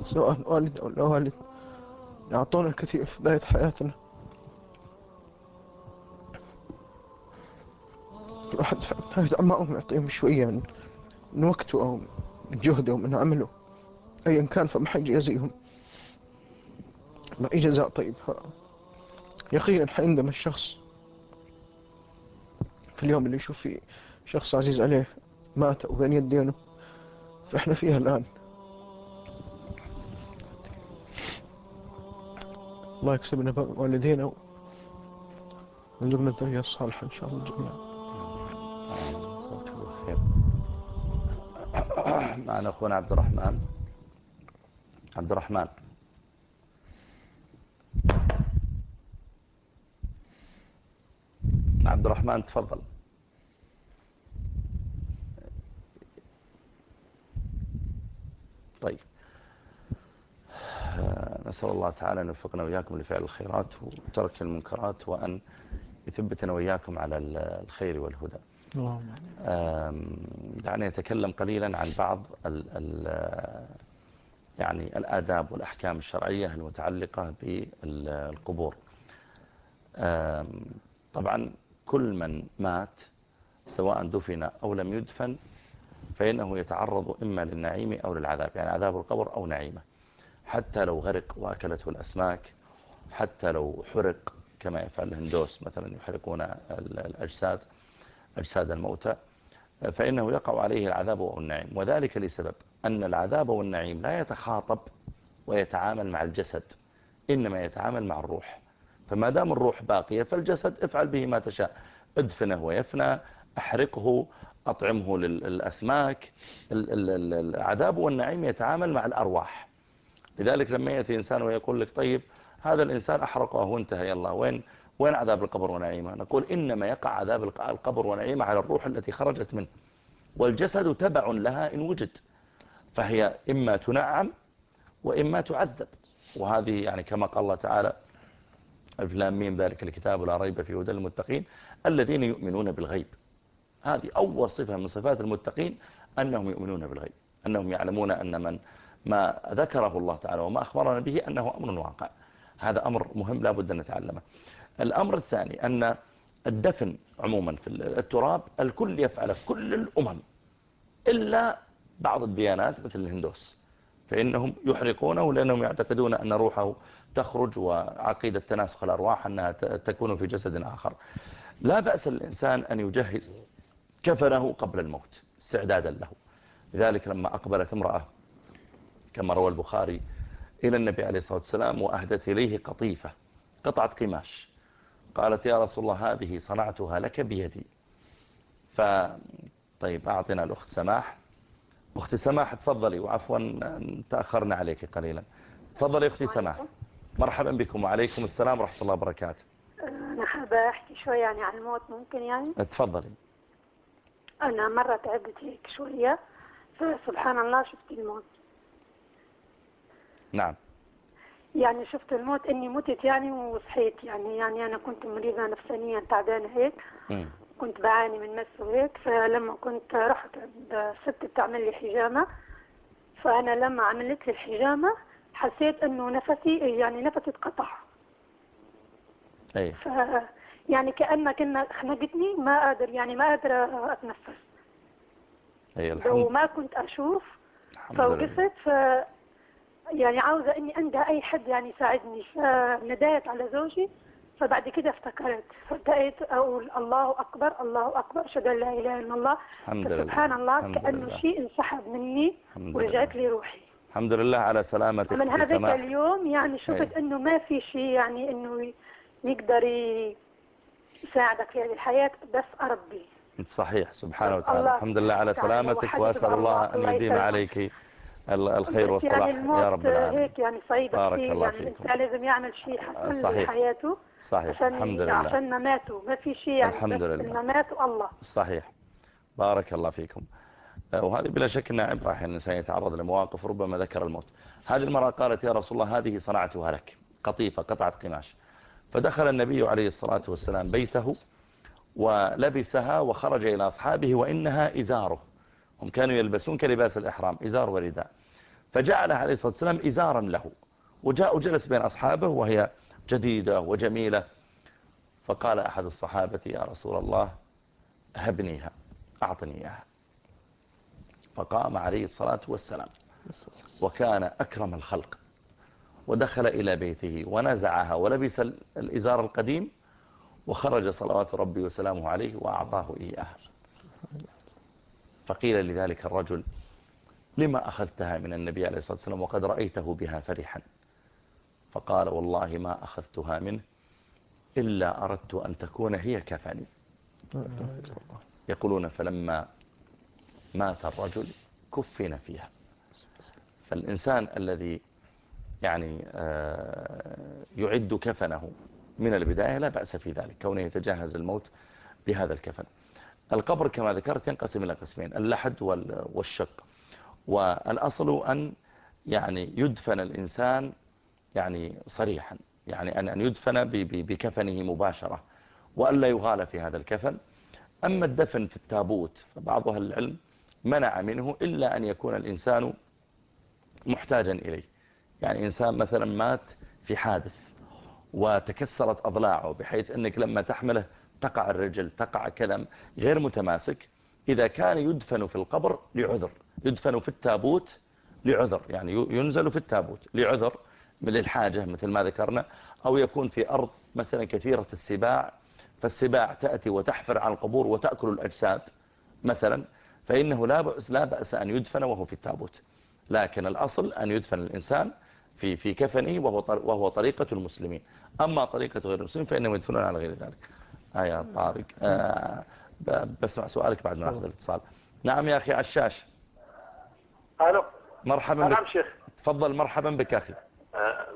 سواء والد أو لا والد يعطونا الكثير في بداية حياتنا. الواحد أعمارهم يعطيهم شوية من, من وقته أو من جهده ومن عمله أيا كان فما حيجي يزيهم ما أي جزاء؟ طيب. يقينا حيندم الشخص في اليوم اللي يشوف فيه شخص عزيز عليه مات وبين يدينه فإحنا فيها الآن. الله يكسبنا والدينا ويرزقنا الذرية الصالحة إن شاء الله جميعا. [coughs] معنا أخونا عبد الرحمن. عبد الرحمن. عبد الرحمن تفضل. طيب. [sighs] نسأل الله تعالى أن يوفقنا وإياكم لفعل الخيرات وترك المنكرات وأن يثبتنا وإياكم على الخير والهدى. دعني أتكلم قليلا عن بعض ال ال يعني الآداب والأحكام الشرعية المتعلقة بالقبور. طبعا كل من مات سواء دفن أو لم يدفن فإنه يتعرض إما للنعيم أو للعذاب يعني عذاب القبر أو نعيمة. حتى لو غرق وأكلته الأسماك حتى لو حرق كما يفعل الهندوس مثلا يحرقون ال- الأجساد أجساد الموتى فإنه يقع عليه العذاب والنعيم وذلك لسبب أن العذاب والنعيم لا يتخاطب ويتعامل مع الجسد إنما يتعامل مع الروح. فما دام الروح باقية فالجسد افعل به ما تشاء. ادفنه ويفنى أحرقه أطعمه للأسماك ال- ال- ال- العذاب والنعيم يتعامل مع الأرواح. لذلك لما يأتي إنسان ويقول لك طيب هذا الإنسان أحرقه وانتهى يلا وين وين عذاب القبر ونعيمه؟ نقول إنما يقع عذاب الق- القبر ونعيمه على الروح التي خرجت منه. والجسد تبع لها إن وجد فهي إما تنعم وإما تعذب. وهذه يعني كما قال الله تعالى ألف لام ميم ذلك الكتاب لا ريب فيه هدى للمتقين الذين يؤمنون بالغيب. هذه أول صفة من صفات المتقين أنهم يؤمنون بالغيب أنهم يعلمون أن من ما ذكره الله تعالى وما أخبرنا به أنه أمر واقع. هذا أمر مهم لا بد أن نتعلمه. الأمر الثاني أن الدفن عموما في التراب الكل يفعله كل الأمم إلا بعض الديانات مثل الهندوس فإنهم يحرقونه لأنهم يعتقدون أن روحه تخرج وعقيدة تناسخ الأرواح أنها تكون في جسد آخر. لا بأس الإنسان أن يجهز كفنه قبل الموت استعدادا له. لذلك لما أقبلت امرأة كما روى البخاري إلى النبي عليه الصلاة والسلام وأهدت إليه قطيفة قطعة قماش. قالت يا رسول الله هذه صنعتها لك بيدي. ف طيب أعطنا الأخت سماح. أختي سماح تفضلي. وعفوا تأخرنا عليك قليلا. تفضلي أختي سماح. مرحبا بكم. وعليكم السلام ورحمة الله وبركاته. أنا حابة أحكي شوي يعني عن الموت ممكن يعني؟ تفضلي. أنا مرة تعبت هيك شوية فسبحان الله شفت الموت. نعم. يعني شفت الموت إني متت يعني وصحيت يعني يعني أنا كنت مريضة نفسانيا تعبانة هيك مم. كنت بعاني من مس وهيك فلما كنت رحت عند ست بتعمل لي حجامة فأنا لما عملت لي الحجامة حسيت إنه نفسي يعني نفسي اتقطع. ف يعني كأنك إنها خنقتني ما قادر يعني ما قادرة أتنفس. أي الحمد وما كنت أشوف فوقفت ف يعني عاوزة إني أندى أي حد يعني يساعدني. فنديت على زوجي فبعد كده افتكرت فبدأت أقول الله أكبر الله أكبر أشهد أن لا إله إلا الله. الحمد لله. فسبحان الله كأنه لله. شيء انسحب مني ورجعت لي روحي. الحمد لله على سلامتك في هذاك. اليوم يعني شفت أي. إنه ما في شيء يعني إنه يقدر يساعدك في هذه الحياة بس ربي صحيح سبحانه وتعالى. الله الحمد لله على سلامتك وأسأل الله، أن يديم. عليك ال- الخير بس والصلاح. يعني يا رب العالمين. هيك يعني صعيبة بارك كثير. الله يعني. الإنسان لازم يعمل شيء حسن صحيح. لحياته صحيح. عشان الحمد لله. عشان مماته ما في شيء يعني الحمد لله. الممات الله صحيح. بارك الله فيكم. آه، وهذه بلا شك إنها عبرة أحيانا الإنسان يتعرض لمواقف ربما ذكر الموت. هذه المرأة قالت يا رسول الله هذه صنعتها لك. قطيفة قطعة قماش. فدخل النبي عليه الصلاة والسلام بيته ولبسها وخرج إلى أصحابه وإنها إزاره. هم كانوا يلبسون كلباس الإحرام إزار ورداء. فجعلها عليه الصلاة والسلام إزارا له. وجاء وجلس بين أصحابه وهي جديدة وجميلة. فقال أحد الصحابة يا رسول الله هبنيها أعطني إياها. فقام عليه الصلاة والسلام. وكان أكرم الخلق. ودخل إلى بيته ونزعها ولبس ال- الإزار القديم وخرج صلوات ربي وسلامه عليه وأعطاه إياها. فقيل لذلك الرجل لما أخذتها من النبي عليه الصلاة والسلام وقد رأيته بها فرحا؟ فقال والله ما أخذتها منه إلا أردت أن تكون هي كفني. يقولون فلما مات الرجل كفن فيها. فالإنسان الذي يعني آه، يعد كفنه. من البداية لا بأس في ذلك. كونه يتجهز الموت بهذا الكفن. القبر كما ذكرت ينقسم إلى قسمين اللحد وال- والشق. والأصل أن يعني يدفن الإنسان يعني صريحا. يعني أن يدفن بكفنه مباشرة. وألا يغال في هذا الكفن. أما الدفن في التابوت فبعض أهل العلم منع منه إلا أن يكون الإنسان محتاجا إليه. يعني إنسان مثلا مات في حادث وتكسرت أضلاعه بحيث أنك لما تحمله تقع الرجل تقع كلام غير متماسك إذا كان يدفن في القبر لعذر يدفن في التابوت لعذر يعني ينزل في التابوت لعذر من الحاجة مثل ما ذكرنا أو يكون في أرض مثلا كثيرة السباع فالسباع تأتي وتحفر على القبور وتأكل الأجساد مثلا فإنه لا بأس, لا بأس أن يدفن وهو في التابوت. لكن الأصل أن يدفن الإنسان في في كفنه وهو وهو طريقة المسلمين. أما طريقة غير المسلمين فإنهم يدفنون على غير ذلك. آه يا طارق. آه بسمع سؤالك بعد ما ناخذ الاتصال. نعم يا أخي عشاش. ألو. مرحبا نعم بك شيخ. تفضل مرحبا بك أخي.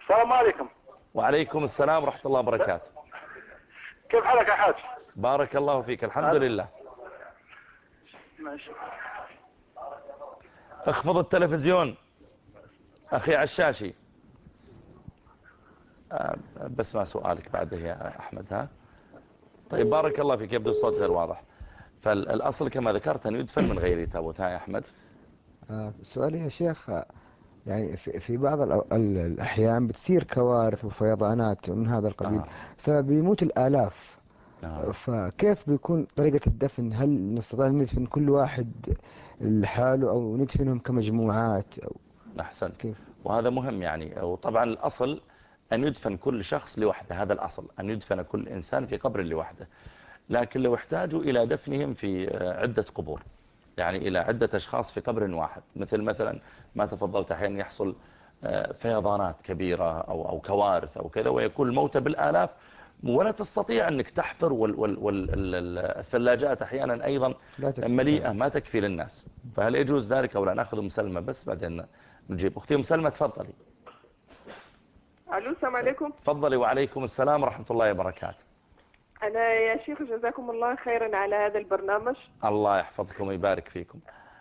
السلام عليكم. وعليكم السلام ورحمة الله وبركاته. كيف حالك يا حاج؟ بارك الله فيك. الحمد لله. ماشي. اخفض التلفزيون. أخي عشاشي. بسمع سؤالك بعده يا أحمد ها؟ طيب بارك الله فيك يبدو الصوت غير واضح. فالأصل كما ذكرت أن يدفن من غير تابوت ها يا أحمد؟ آه، سؤالي يا شيخ آه، يعني في بعض الأحيان بتصير كوارث وفيضانات من هذا القبيل آه. فبيموت الآلاف. آه. فكيف بيكون طريقة الدفن؟ هل نستطيع أن ندفن كل واحد لحاله أو ندفنهم كمجموعات أو أحسنت كيف؟ وهذا مهم يعني. وطبعا الأصل أن يدفن كل شخص لوحده هذا الأصل أن يدفن كل إنسان في قبر لوحده. لكن لو احتاجوا إلى دفنهم في آه، عدة قبور يعني إلى عدة أشخاص في قبر واحد. مثل مثلا ما تفضلت أحيانا يحصل آه، فيضانات كبيرة أو, أو كوارث أو كذا ويكون الموتى بالآلاف. ولا تستطيع أنك تحفر والثلاجات أحيانا أيضا. مليئة ما تكفي للناس. فهل يجوز ذلك أو لا؟ نأخذ مسلمة بس بعدين نجيب. أختي مسلمة تفضلي. ألو السلام عليكم. تفضلي وعليكم السلام ورحمة الله وبركاته. أنا يا شيخ جزاكم الله خيرا على هذا البرنامج. الله يحفظكم ويبارك فيكم.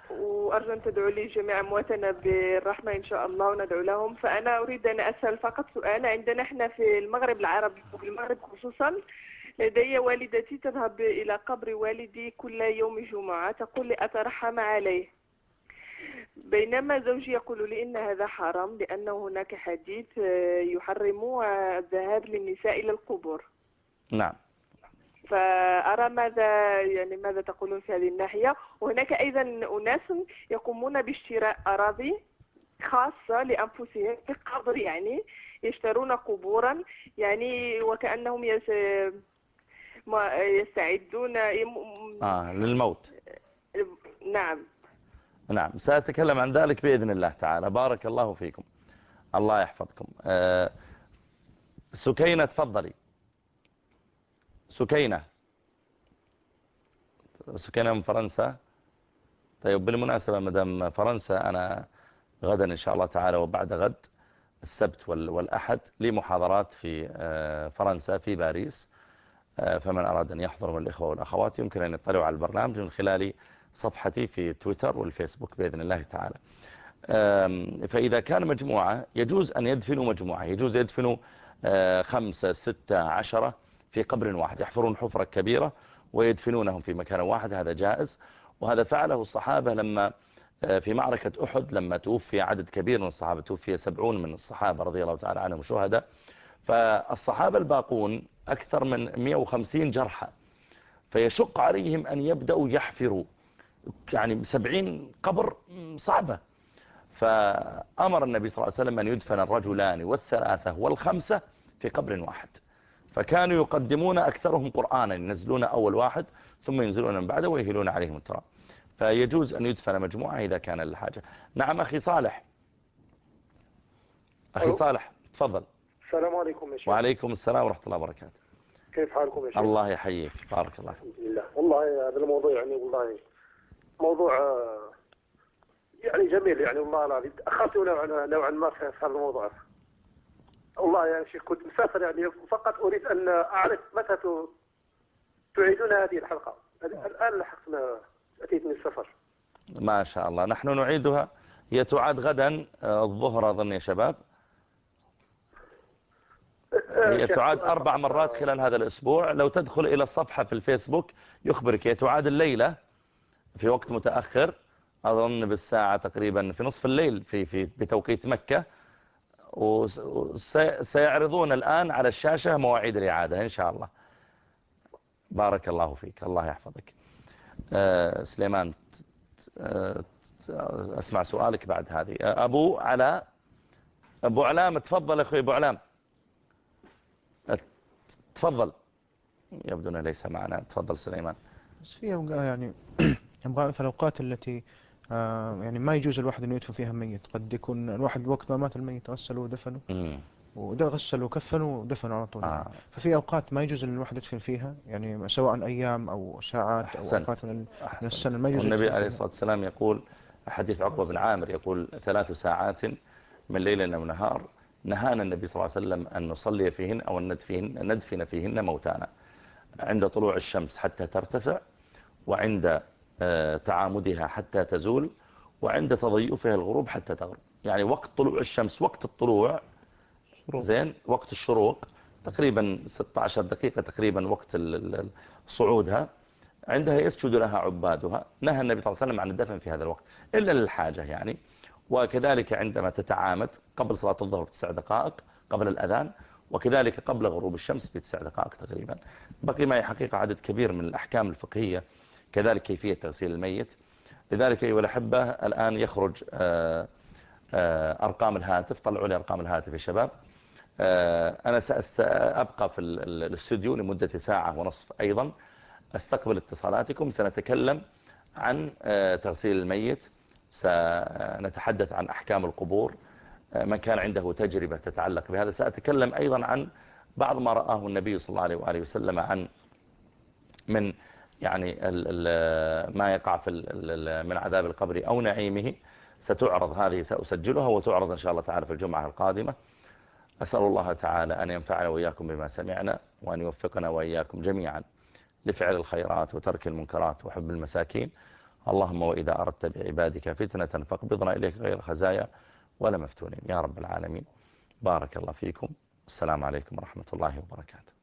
وأرجو أن تدعوا لي جميع أمواتنا بالرحمة إن شاء الله وندعو لهم. فأنا أريد أن أسأل فقط سؤال. عندنا إحنا في المغرب العربي وفي المغرب خصوصا لدي والدتي تذهب إلى قبر والدي كل يوم جمعة تقول لي أترحم عليه. بينما زوجي يقول لي إن هذا حرام لأن هناك حديث آه، يحرم آه، الذهاب للنساء إلى القبور. نعم. فأرى ماذا يعني ماذا تقولون في هذه الناحية؟ وهناك أيضا أناس يقومون باشتراء أراضي خاصة لأنفسهم في قبر يعني يشترون قبورا يعني وكأنهم يس ما يستعدون آه للموت. نعم. نعم سأتكلم عن ذلك بإذن الله تعالى. بارك الله فيكم. الله يحفظكم. آه، سكينة تفضلي. سكينة. سكينة من فرنسا. طيب بالمناسبة مدام فرنسا أنا غدا إن شاء الله تعالى وبعد غد السبت وال- والأحد لي محاضرات في آه، فرنسا في باريس. آه، فمن أراد أن يحضر من الإخوة والأخوات يمكن أن يطلعوا على البرنامج من خلال صفحتي في تويتر والفيسبوك بإذن الله تعالى. فإذا كان مجموعة يجوز أن يدفنوا مجموعة. يجوز يدفنوا آه، خمسة ستة عشرة في قبر واحد. يحفرون حفرة كبيرة ويدفنونهم في مكان واحد. هذا جائز. وهذا فعله الصحابة لما آه، في معركة أحد لما توفي عدد كبير من الصحابة. توفي سبعون من الصحابة رضي الله تعالى عنهم شهداء. فالصحابة الباقون أكثر من 150 جرحى. فيشق عليهم أن يبدأوا يحفروا. يعني سبعين قبر صعبة. فأمر النبي صلى الله عليه وسلم أن يدفن الرجلان والثلاثة والخمسة في قبر واحد. فكانوا يقدمون أكثرهم قرآنا ينزلون أول واحد ثم ينزلون من بعده ويهلون عليهم التراب. فيجوز أن يدفن مجموعة إذا كان الحاجة نعم أخي صالح. أخي ألو. صالح تفضل. السلام عليكم يا شيخ. وعليكم السلام ورحمة الله وبركاته. كيف حالكم يا شيخ؟ الله يحييك. بارك الله فيك. الحمد لله. والله هذا الموضوع يعني والله موضوع آه، يعني جميل يعني والله العظيم أخذت نوعا نوعا ما في هذا الموضوع. والله يا شيخ كنت مسافر يعني فقط أريد أن أعرف متى تعيدون هذه الحلقة. الآن لحقنا أتيت من السفر. ما شاء الله. نحن نعيدها. هي تعاد غدا آه، الظهر أظن يا شباب. هي شيخ، تعاد أربع. مرات خلال هذا الأسبوع. لو تدخل إلى الصفحة في الفيسبوك يخبرك هي تعاد الليلة. في وقت متأخر أظن بالساعة تقريبا في نصف الليل في في بتوقيت مكة. وس- وسي- سيعرضون الآن على الشاشة مواعيد الإعادة إن شاء الله. بارك الله فيك. الله يحفظك. آه، سليمان أسمع سؤالك بعد هذه. آه، أبو علاء أبو علام تفضل أخوي أبو علام. تفضل. يبدو أنه ليس معنا. تفضل سليمان. بس في أوقات يعني أبغى في الأوقات التي آه يعني ما يجوز الواحد أنه يدفن فيها ميت قد يكون الواحد وقت ما مات الميت غسلوا ودفنوا مم. وده غسلوا وكفنوا ودفنوا على طول آه. ففي أوقات ما يجوز أن الواحد يدفن فيها يعني سواء أيام أو ساعات أو أحسنت. أوقات من أحسنت. السنة ما يجوز والنبي يدفن عليه فيها. الصلاة والسلام يقول حديث عقبة بن عامر يقول ثلاث ساعات من ليل أو نهار نهانا النبي صلى الله عليه وسلم أن نصلي فيهن أو أن ندفن, ندفن فيهن موتانا عند طلوع الشمس حتى ترتفع وعند تعامدها حتى تزول وعند تضيفها الغروب حتى تغرب. يعني وقت طلوع الشمس وقت الطلوع زين وقت الشروق تقريبا 16 دقيقة تقريبا وقت صعودها. عندها يسجد لها عبادها. نهى النبي صلى الله عليه وسلم عن الدفن في هذا الوقت. إلا للحاجة يعني. وكذلك عندما تتعامد قبل صلاة الظهر بتسع دقائق قبل الأذان وكذلك قبل غروب الشمس بتسع دقائق تقريبا. بقي معي حقيقة عدد كبير من الأحكام الفقهية كذلك كيفية تغسيل الميت. لذلك أيها الأحبة الآن يخرج آه، آه، أرقام الهاتف طلعوا لي أرقام الهاتف يا شباب. آه، أنا سأبقى في ال- ال- الاستوديو لمدة ساعة ونصف أيضا. أستقبل اتصالاتكم سنتكلم عن تغسيل الميت. سنتحدث عن أحكام القبور. من كان عنده تجربة تتعلق بهذا. سأتكلم أيضا عن بعض ما رآه النبي صلى الله عليه وآله وسلم عن من يعني ال ال ما يقع في من عذاب القبر أو نعيمه ستعرض هذه سأسجلها وتعرض إن شاء الله تعالى في الجمعة القادمة. أسأل الله تعالى أن ينفعنا وإياكم بما سمعنا وأن يوفقنا وإياكم جميعا لفعل الخيرات وترك المنكرات وحب المساكين. اللهم وإذا أردت بعبادك فتنة فاقبضنا إليك غير خزايا ولا مفتونين. يا رب العالمين بارك الله فيكم. السلام عليكم ورحمة الله وبركاته.